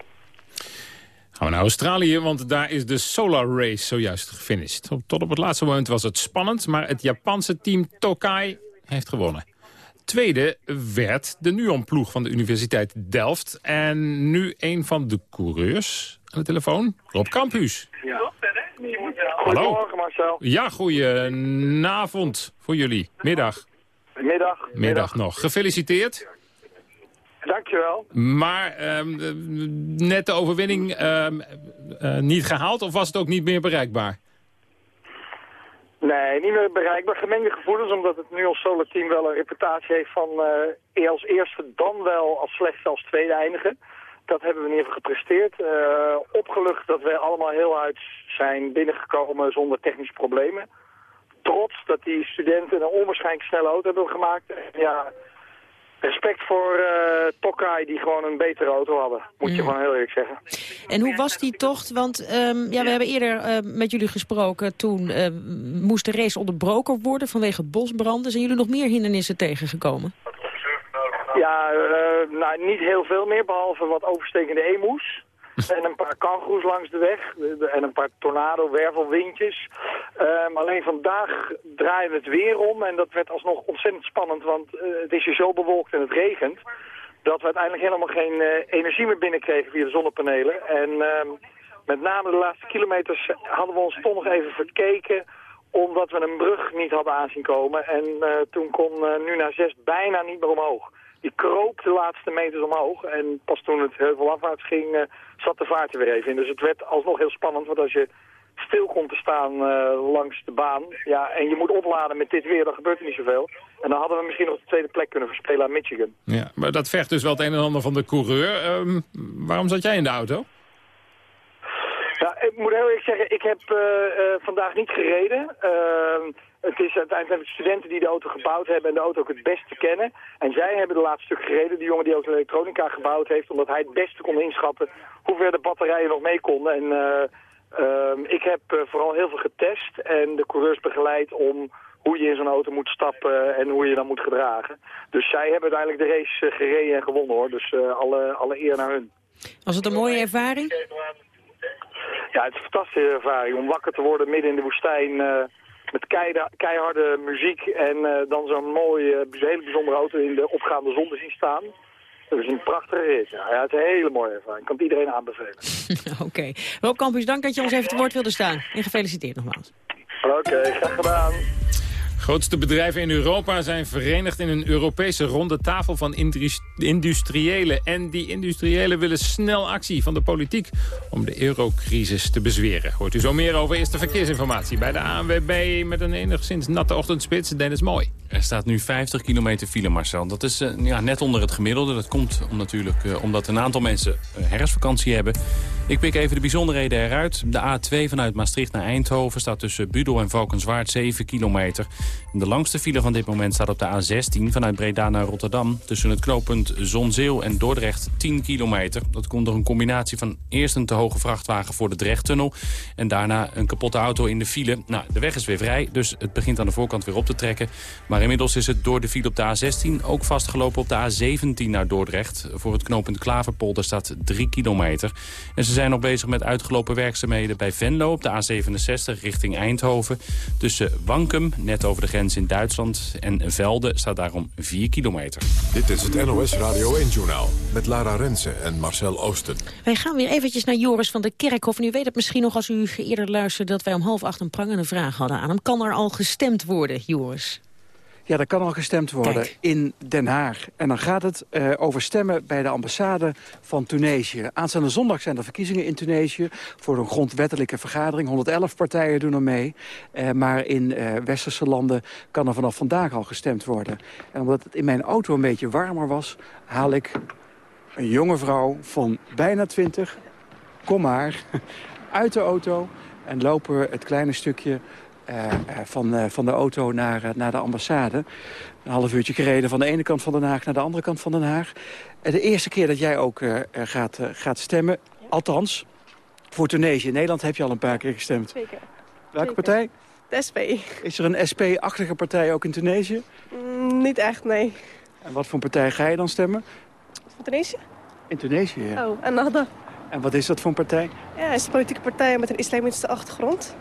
Gaan we naar Australië, want daar is de Solar Race zojuist gefinished. Tot op het laatste moment was het spannend, maar het Japanse team Tokai heeft gewonnen. Tweede werd de NUON-ploeg van de Universiteit Delft. En nu een van de coureurs aan de telefoon, Rob Campus. Ja. Goedemorgen Marcel. Ja, goedenavond voor jullie. Middag. Middag. Middag nog. Gefeliciteerd. Dankjewel. Maar um, net de overwinning um, uh, niet gehaald of was het ook niet meer bereikbaar? Nee, niet meer bereikbaar. Gemengde gevoelens, omdat het nu als solo team wel een reputatie heeft van uh, als eerste dan wel als slechtste als tweede eindigen. Dat hebben we in ieder geval gepresteerd. Uh, opgelucht dat we allemaal heel uit zijn binnengekomen zonder technische problemen. Trots dat die studenten een onwaarschijnlijk snelle auto hebben gemaakt. Ja, respect voor uh, Tokai die gewoon een betere auto hadden. Moet je Mm. gewoon heel eerlijk zeggen. En hoe was die tocht? Want um, ja, we hebben eerder uh, met jullie gesproken. Toen uh, moest de race onderbroken worden vanwege bosbranden. Zijn jullie nog meer hindernissen tegengekomen? Ja, nou, niet heel veel meer, behalve wat overstekende emus. [LAUGHS] en een paar kangoeroes langs de weg. En een paar tornado-wervelwindjes. Um, alleen vandaag draaide het weer om. En dat werd alsnog ontzettend spannend. Want uh, het is hier zo bewolkt en het regent. Dat we uiteindelijk helemaal geen uh, energie meer binnenkregen via de zonnepanelen. En um, met name de laatste kilometers hadden we ons toch nog even verkeken omdat we een brug niet hadden aanzien komen. En toen kon nu naar zes bijna niet meer omhoog. Die kroop de laatste meters omhoog. En pas toen het heuvelafwaarts ging, zat de vaart er weer even in. Dus het werd alsnog heel spannend. Want als je stil komt te staan uh, langs de baan. Ja, en je moet opladen met dit weer, dan gebeurt er niet zoveel. En dan hadden we misschien nog de tweede plek kunnen verspelen aan Michigan. Ja, maar dat vergt dus wel het een en ander van de coureur. Um, waarom zat jij in de auto? Ja, ik moet heel eerlijk zeggen, ik heb uh, vandaag niet gereden. Het is uiteindelijk studenten die de auto gebouwd hebben en de auto ook het beste kennen. En zij hebben de laatste stuk gereden, die jongen die ook de elektronica gebouwd heeft, omdat hij het beste kon inschatten hoe ver de batterijen nog mee konden. En Ehm, ik heb uh, vooral heel veel getest en de coureurs begeleid om hoe je in zo'n auto moet stappen en hoe je dan moet gedragen. Dus zij hebben uiteindelijk de race uh, gereden en gewonnen hoor. Dus alle, alle eer naar hun. Was het een mooie ervaring? Ja, het is een fantastische ervaring om wakker te worden midden in de woestijn met keiharde muziek en dan zo'n mooie, hele bijzondere auto in de opgaande zon te zien staan. Dat is een prachtige rit. Ja, ja het is een hele mooie ervaring. Ik kan het iedereen aanbevelen. [LAUGHS] Oké. Okay. Rob Campus, dank dat je ons even te woord wilde staan. En gefeliciteerd nogmaals. Oké, graag gedaan grootste bedrijven in Europa zijn verenigd in een Europese ronde tafel van industriëlen. En die industriëlen willen snel actie van de politiek om de eurocrisis te bezweren. Hoort u zo meer over eerste verkeersinformatie bij de ANWB met een enigszins natte ochtendspits. Dennis Mooi. Er staat nu 50 kilometer file, Marcel. Dat is uh, ja, net onder het gemiddelde. Dat komt om, natuurlijk uh, omdat een aantal mensen uh, herfstvakantie hebben. Ik pik even de bijzonderheden eruit. De A2 vanuit Maastricht naar Eindhoven staat tussen Budel en Valkenswaard 7 kilometer. De langste file van dit moment staat op de A16 vanuit Breda naar Rotterdam. Tussen het knooppunt Zonzeel en Dordrecht 10 kilometer. Dat komt door een combinatie van eerst een te hoge vrachtwagen voor de Drechttunnel... en daarna een kapotte auto in de file. Nou, de weg is weer vrij, dus het begint aan de voorkant weer op te trekken. Maar inmiddels is het door de file op de A16 ook vastgelopen op de A17 naar Dordrecht. Voor het knooppunt Klaverpolder staat 3 kilometer. En ze zijn nog bezig met uitgelopen werkzaamheden bij Venlo op de A67 richting Eindhoven. Tussen Wankum, net over de grens in Duitsland. En Velde staat daarom 4 kilometer. Dit is het NOS Radio 1-journaal met Lara Rensen en Marcel Oosten. Wij gaan weer eventjes naar Joris van der Kerkhof. Nu weet het misschien nog als u eerder luisterde... dat wij om half acht een prangende vraag hadden aan hem. Kan er al gestemd worden, Joris? Ja, er kan al gestemd worden in Den Haag. En dan gaat het uh, over stemmen bij de ambassade van Tunesië. Aanstaande zondag zijn er verkiezingen in Tunesië... voor een grondwettelijke vergadering. 111 partijen doen er mee. Uh, maar in uh, westerse landen kan er vanaf vandaag al gestemd worden. En omdat het in mijn auto een beetje warmer was... haal ik een jonge vrouw van bijna 20, kom maar, [LAUGHS] uit de auto... en lopen we het kleine stukje van, uh, van de auto naar, naar de ambassade. Een half uurtje gereden van de ene kant van Den Haag naar de andere kant van Den Haag. de eerste keer dat jij ook gaat, gaat stemmen, althans voor Tunesië. In Nederland heb je al een paar keer gestemd. Twee keer. Welke partij? De SP. Is er een SP-achtige partij ook in Tunesië? Mm, niet echt, nee. En wat voor partij ga je dan stemmen? Voor Tunesië? In Tunesië, ja. Oh, en Nahda. En wat is dat voor een partij? Ja, het is een politieke partij met een islamitische achtergrond.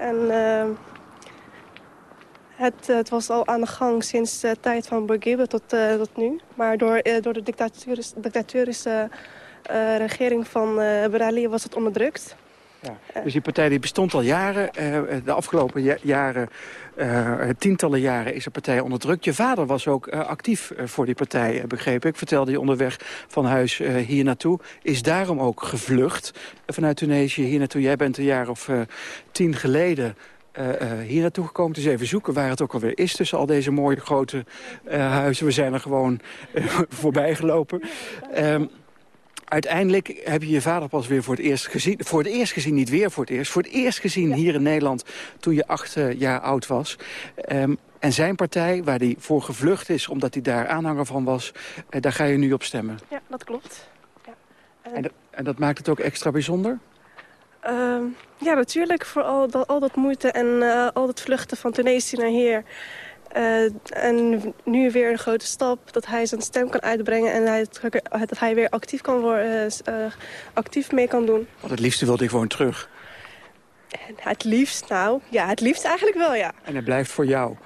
En uh, het, het, was al aan de gang sinds de tijd van Bourguiba tot, uh, tot nu. Maar door, uh, door de dictaturische, dictaturische regering van Ali was het onderdrukt. Ja. Dus die partij die bestond al jaren. de afgelopen jaren, tientallen jaren, is de partij onderdrukt. Je vader was ook actief voor die partij, begreep ik. Vertelde je onderweg van huis hier naartoe. Is daarom ook gevlucht vanuit Tunesië hier naartoe. Jij bent een jaar of tien geleden hier naartoe gekomen. Dus even zoeken waar het ook alweer is tussen al deze mooie grote huizen. We zijn er gewoon [LAUGHS] voorbij gelopen. Um, uiteindelijk heb je je vader pas weer voor het eerst gezien. Voor het eerst gezien, niet weer voor het eerst. Voor het eerst gezien ja. hier in Nederland toen je acht jaar oud was. Um, en zijn partij, waar hij voor gevlucht is omdat hij daar aanhanger van was... daar ga je nu op stemmen. Ja, dat klopt. Ja. En, dat, en dat maakt het ook extra bijzonder? Uh, ja, natuurlijk. Voor al dat, al dat moeite en al dat vluchten van Tunesië naar hier. Uh, en nu weer een grote stap dat hij zijn stem kan uitbrengen... en hij, dat hij weer actief, kan worden, uh, actief mee kan doen. Want het liefste wilde hij gewoon terug. En het liefst, nou, ja, het liefst eigenlijk wel, ja. En het blijft voor jou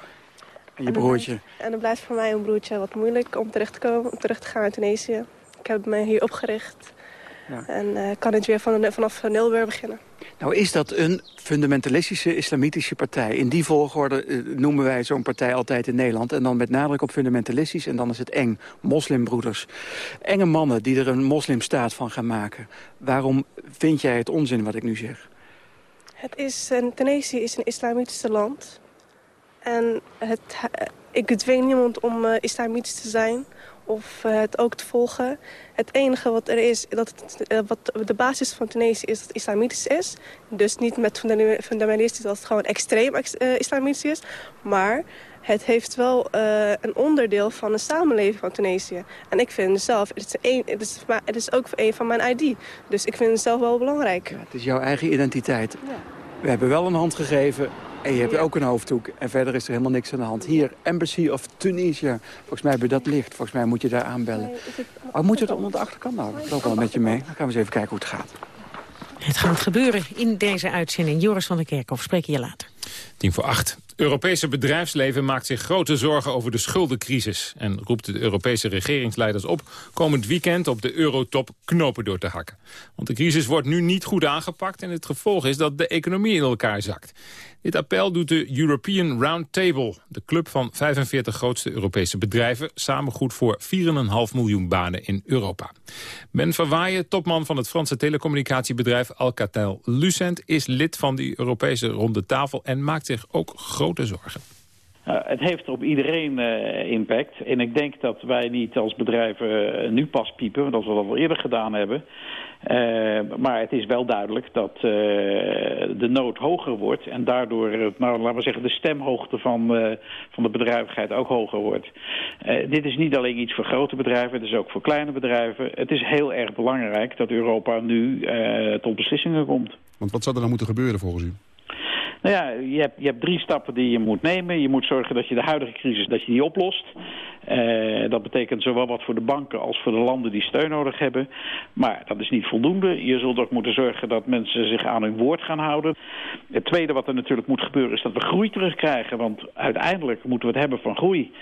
en je broertje. en het blijft voor mij een broertje wat moeilijk om terug te komen, om terug te gaan naar Tunesië. Ik heb me hier opgericht Ja. En kan het weer van, vanaf nul weer beginnen. Nou is dat een fundamentalistische islamitische partij. In die volgorde noemen wij zo'n partij altijd in Nederland. En dan met nadruk op fundamentalistisch en dan is het eng. Moslimbroeders. Enge mannen die er een moslimstaat van gaan maken. Waarom vind jij het onzin wat ik nu zeg? Het is, Tunesië is een islamitisch land. En het, ik dwing niemand om uh, islamitisch te zijn of uh, het ook te volgen. Het enige wat er is, dat het, uh, wat de basis van Tunesië is dat het islamitisch is. Dus niet met fundamentalistisch dat het gewoon extreem islamitisch is. Maar het heeft wel een onderdeel van de samenleving van Tunesië. En ik vind zelf, het is, een, het is, het is ook een van mijn ID. Dus ik vind het zelf wel belangrijk. Ja, het is jouw eigen identiteit. Ja. We hebben wel een hand gegeven en je hebt ook een hoofddoek. En verder is er helemaal niks aan de hand. Hier, Embassy of Tunisia. Volgens mij heb je dat licht. Volgens mij moet je daar aanbellen. Oh, moet je het onder de achterkant nou? Ik loop wel met je mee. Dan gaan we eens even kijken hoe het gaat. Het gaat gebeuren in deze uitzending. Joris van der Kerkhoff, spreek je later. Tien voor acht. Europese bedrijfsleven maakt zich grote zorgen over de schuldencrisis... en roept de Europese regeringsleiders op komend weekend op de eurotop knopen door te hakken. Want de crisis wordt nu niet goed aangepakt en het gevolg is dat de economie in elkaar zakt. Dit appel doet de European Roundtable, de club van 45 grootste Europese bedrijven, samen goed voor 4,5 miljoen banen in Europa. Ben Verwaaien, topman van het Franse telecommunicatiebedrijf Alcatel-Lucent, is lid van die Europese ronde tafel en maakt zich ook grote zorgen. Uh, het heeft op iedereen uh, impact. En ik denk dat wij niet als bedrijven uh, nu pas piepen, want dat we dat al eerder gedaan hebben. Uh, maar het is wel duidelijk dat uh, de nood hoger wordt... en daardoor, nou, laten we zeggen, de stemhoogte van, uh, van de bedrijvigheid ook hoger wordt. dit is niet alleen iets voor grote bedrijven, het is ook voor kleine bedrijven. Het is heel erg belangrijk dat Europa nu tot beslissingen komt. Want wat zou er dan moeten gebeuren volgens u? Nou ja, je hebt, je hebt drie stappen die je moet nemen. Je moet zorgen dat je de huidige crisis dat je die oplost. Uh, dat betekent zowel wat voor de banken als voor de landen die steun nodig hebben. Maar dat is niet voldoende. Je zult ook moeten zorgen dat mensen zich aan hun woord gaan houden. Het tweede wat er natuurlijk moet gebeuren is dat we groei terugkrijgen. Want uiteindelijk moeten we het hebben van groei.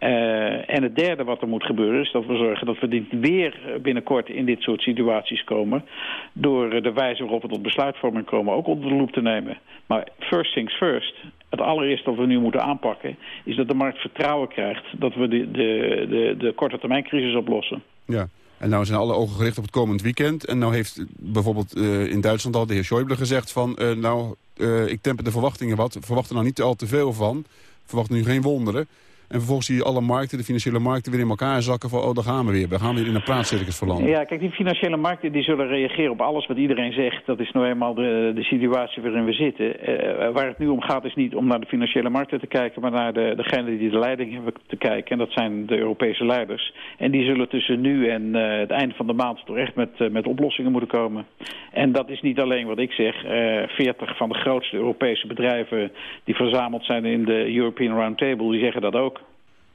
Uh, en het derde wat er moet gebeuren is dat we zorgen dat we niet weer binnenkort in dit soort situaties komen. Door de wijze waarop we tot besluitvorming komen ook onder de loep te nemen. Maar first things first. Het allereerste wat we nu moeten aanpakken is dat de markt vertrouwen krijgt dat we de, de, de, de korte termijn crisis oplossen. Ja. En nou zijn alle ogen gericht op het komend weekend. En nou heeft bijvoorbeeld uh, in Duitsland al de heer Schäuble gezegd van... Uh, nou, uh, ik temper de verwachtingen wat. Verwacht er nou niet al te veel van. Verwacht nu geen wonderen. En vervolgens zie alle markten, de financiële markten, weer in elkaar zakken van oh, daar gaan we weer. We gaan weer in een praatcircus verlanden. Ja, kijk, die financiële markten die zullen reageren op alles wat iedereen zegt. Dat is nou eenmaal de, de situatie waarin we zitten. Uh, waar het nu om gaat is niet om naar de financiële markten te kijken, maar naar de, degene die de leiding hebben te kijken. En dat zijn de Europese leiders. En die zullen tussen nu en uh, het einde van de maand toch echt met, uh, met oplossingen moeten komen. En dat is niet alleen wat ik zeg. 40 van de grootste Europese bedrijven die verzameld zijn in de European Roundtable, die zeggen dat ook.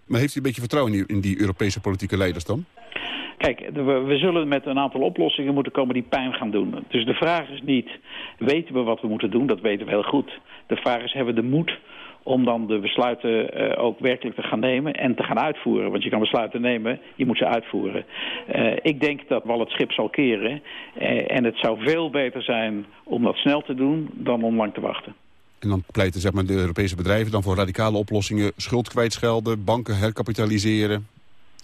Maar heeft u een beetje vertrouwen in die, Europese politieke leiders dan? Kijk, we, zullen met een aantal oplossingen moeten komen die pijn gaan doen. Dus de vraag is niet, weten we wat we moeten doen? Dat weten we heel goed. De vraag is, hebben we de moed om dan de besluiten uh, ook werkelijk te gaan nemen en te gaan uitvoeren. Want je kan besluiten nemen, je moet ze uitvoeren. Uh, ik denk dat wel het schip zal keren. Uh, en het zou veel beter zijn om dat snel te doen dan om lang te wachten. En dan pleiten zeg maar, de Europese bedrijven dan voor radicale oplossingen... schuld kwijtschelden, banken herkapitaliseren...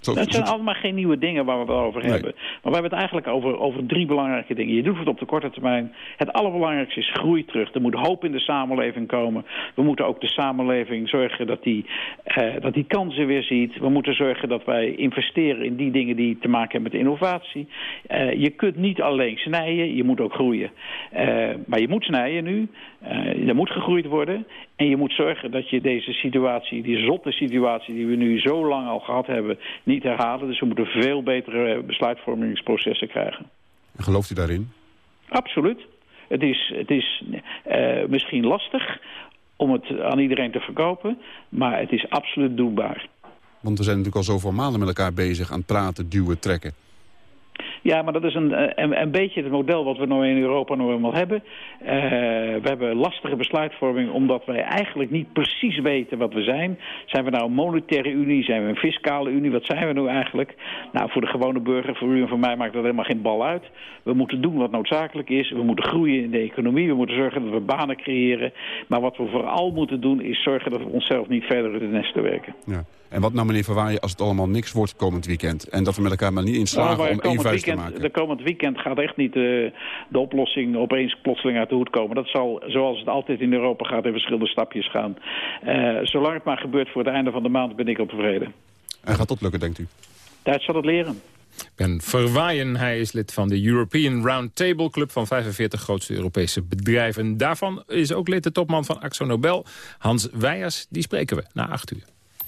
Zo, dat zijn allemaal geen nieuwe dingen waar we het over hebben. Maar we hebben het eigenlijk over, over drie belangrijke dingen. Je doet het op de korte termijn. Het allerbelangrijkste is groei terug. Er moet hoop in de samenleving komen. We moeten ook de samenleving zorgen dat die, uh, dat die kansen weer ziet. We moeten zorgen dat wij investeren in die dingen die te maken hebben met innovatie. Uh, je kunt niet alleen snijden, je moet ook groeien. Uh, maar je moet snijden nu. er moet gegroeid worden. En je moet zorgen dat je deze situatie, die zotte situatie die we nu zo lang al gehad hebben, niet herhalen. Dus we moeten veel betere besluitvormingsprocessen krijgen. En gelooft u daarin? Absoluut. Het is, het is uh, misschien lastig om het aan iedereen te verkopen, maar het is absoluut doenbaar. Want we zijn natuurlijk al zoveel maanden met elkaar bezig aan praten, duwen, trekken. Ja, maar dat is een, een, een beetje het model wat we nu in Europa nog eenmaal hebben. Uh, we hebben lastige besluitvorming omdat wij eigenlijk niet precies weten wat we zijn. Zijn we nou een monetaire unie? Zijn we een fiscale unie? Wat zijn we nu eigenlijk? Nou, voor de gewone burger, voor u en voor mij maakt dat helemaal geen bal uit. We moeten doen wat noodzakelijk is. We moeten groeien in de economie. We moeten zorgen dat we banen creëren. Maar wat we vooral moeten doen is zorgen dat we onszelf niet verder uit de nest te werken. Ja. En wat nou, meneer Verwaaien, als het allemaal niks wordt komend weekend... en dat we met elkaar maar niet in slagen nou, om één vuist te maken? De komend weekend gaat echt niet uh, de oplossing opeens plotseling uit de hoed komen. Dat zal, zoals het altijd in Europa gaat, in verschillende stapjes gaan. Uh, zolang het maar gebeurt voor het einde van de maand, ben ik al tevreden. En gaat dat lukken, denkt u? Tijd zal het leren. Ben Verwaaien, hij is lid van de European Roundtable Club... van 45 grootste Europese bedrijven. Daarvan is ook lid de topman van Axo Nobel, Hans Weijers. Die spreken we na acht uur.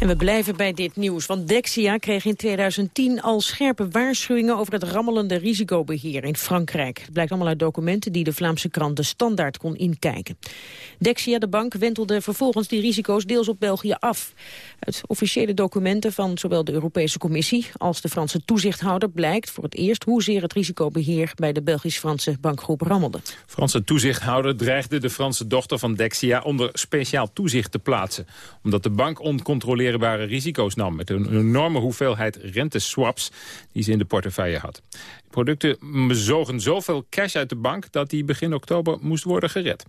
En we blijven bij dit nieuws, want Dexia kreeg in 2010 al scherpe waarschuwingen over het rammelende risicobeheer in Frankrijk. Het blijkt allemaal uit documenten die de Vlaamse krant De Standaard kon inkijken. Dexia, de bank, wentelde vervolgens die risico's deels op België af. Uit officiële documenten van zowel de Europese Commissie als de Franse toezichthouder blijkt voor het eerst hoezeer het risicobeheer bij de Belgisch-Franse bankgroep rammelde. Franse toezichthouder dreigde de Franse dochter van Dexia onder speciaal toezicht te plaatsen, omdat de bank oncontroleerd risico's nam... met een enorme hoeveelheid renteswaps die ze in de portefeuille had. Producten bezogen zoveel cash uit de bank dat die begin oktober moest worden gered.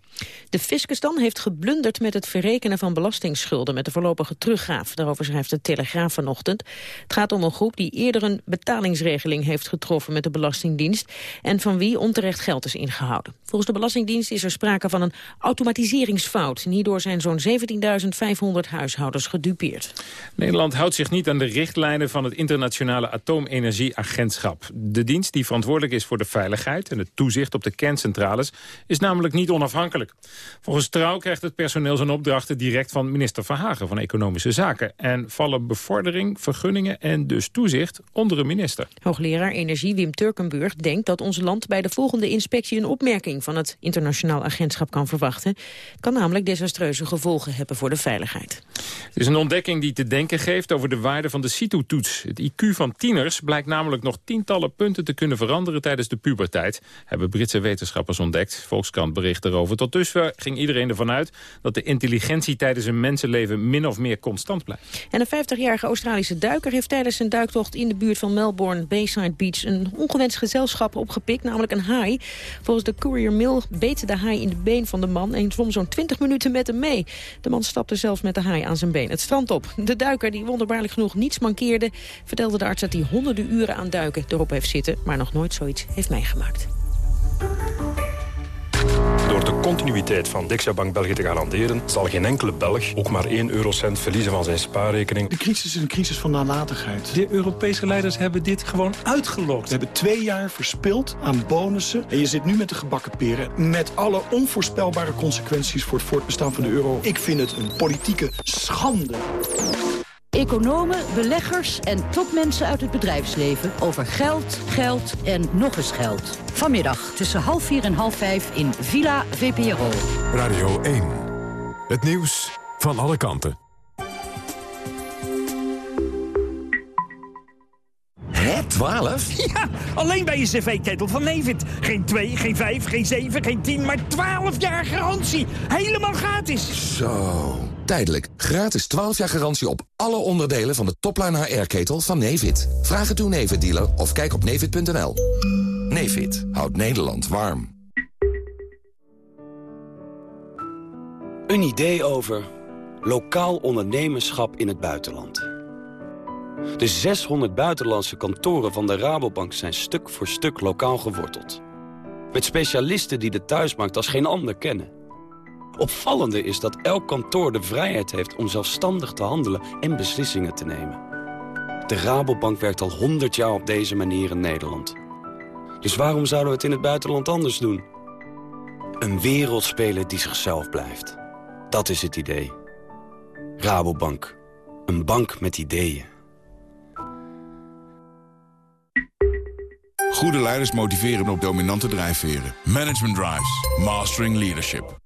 De fiscus dan heeft geblunderd met het verrekenen van belastingsschulden met de voorlopige teruggaaf. Daarover schrijft de Telegraaf vanochtend. Het gaat om een groep die eerder een betalingsregeling heeft getroffen met de Belastingdienst en van wie onterecht geld is ingehouden. Volgens de Belastingdienst is er sprake van een automatiseringsfout. En hierdoor zijn zo'n 17.500 huishoudens gedupeerd. Nederland houdt zich niet aan de richtlijnen van het internationale atoomenergieagentschap. De dienst die verantwoordelijk is voor de veiligheid en het toezicht op de kerncentrales, is namelijk niet onafhankelijk. Volgens Trouw krijgt het personeel zijn opdrachten direct van minister Verhagen van Economische Zaken. En vallen bevordering, vergunningen en dus toezicht onder een minister. Hoogleraar Energie Wim Turkenburg denkt dat ons land bij de volgende inspectie een opmerking van het internationaal agentschap kan verwachten. Het kan namelijk desastreuze gevolgen hebben voor de veiligheid. Het is een ontdekking die te denken geeft over de waarde van de CITO-toets. Het IQ van tieners blijkt namelijk nog tientallen punten te kunnen veranderen tijdens de puberteit. Hebben Britse wetenschappers ontdekt. Volkskrant bericht erover. Tot dusver ging iedereen ervan uit dat de intelligentie tijdens een mensenleven min of meer constant blijft. En een 50-jarige Australische duiker heeft tijdens zijn duiktocht in de buurt van Melbourne Bayside Beach een ongewenst gezelschap opgepikt, namelijk een haai. Volgens de Courier Mail beet de haai in de been van de man en zwom zo'n 20 minuten met hem mee. De man stapte zelfs met de haai aan zijn been het strand op. De duiker, die wonderbaarlijk genoeg niets mankeerde, vertelde de arts dat hij honderden uren aan duiken erop heeft zitten maar nog nooit zoiets heeft meegemaakt. Door de continuïteit van Dexia Bank België te garanderen... zal geen enkele Belg ook maar 1 eurocent verliezen van zijn spaarrekening. De crisis is een crisis van nalatigheid. De Europese leiders hebben dit gewoon uitgelokt. We hebben twee jaar verspild aan bonussen. En je zit nu met de gebakken peren... met alle onvoorspelbare consequenties voor het voortbestaan van de euro. Ik vind het een politieke schande. Economen, beleggers en topmensen uit het bedrijfsleven over geld, geld en nog eens geld. Vanmiddag tussen half vier en half vijf in Villa VPRO. Radio 1. Het nieuws van alle kanten. Hè, 12? [LAUGHS] Ja, alleen bij je cv-ketel van Nevid. Geen 2, geen 5, geen 7, geen 10, maar 12 jaar garantie. Helemaal gratis. Zo. Tijdelijk gratis 12 jaar garantie op alle onderdelen van de topline HR-ketel van Nevid. Vraag het uw Nevid-dealer of kijk op nevid.nl. Nevid houdt Nederland warm. Een idee over lokaal ondernemerschap in het buitenland. De 600 buitenlandse kantoren van de Rabobank zijn stuk voor stuk lokaal geworteld. Met specialisten die de thuismarkt als geen ander kennen. Opvallende is dat elk kantoor de vrijheid heeft om zelfstandig te handelen en beslissingen te nemen. De Rabobank werkt al 100 jaar op deze manier in Nederland. Dus waarom zouden we het in het buitenland anders doen? Een wereldspeler die zichzelf blijft. Dat is het idee. Rabobank. Een bank met ideeën. Goede leiders motiveren op dominante drijfveren. Management Drives. Mastering Leadership.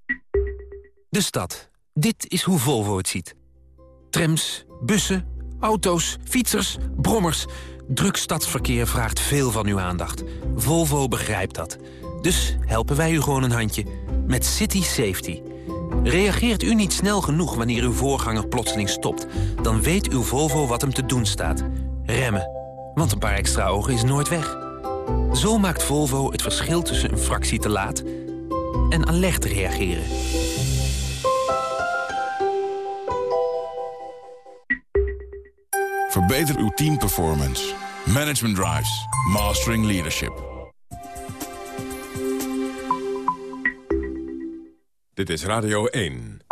De stad. Dit is hoe Volvo het ziet. Trams, bussen, Auto's, fietsers, brommers. Druk stadsverkeer vraagt veel van uw aandacht. Volvo begrijpt dat. Dus helpen wij u gewoon een handje. Met City Safety. Reageert u niet snel genoeg wanneer uw voorganger plotseling stopt... dan weet uw Volvo wat hem te doen staat. Remmen. Want een paar extra ogen is nooit weg. Zo maakt Volvo het verschil tussen een fractie te laat... en alert reageren. Verbeter uw teamperformance. Management Drives. Mastering Leadership. Dit is Radio 1.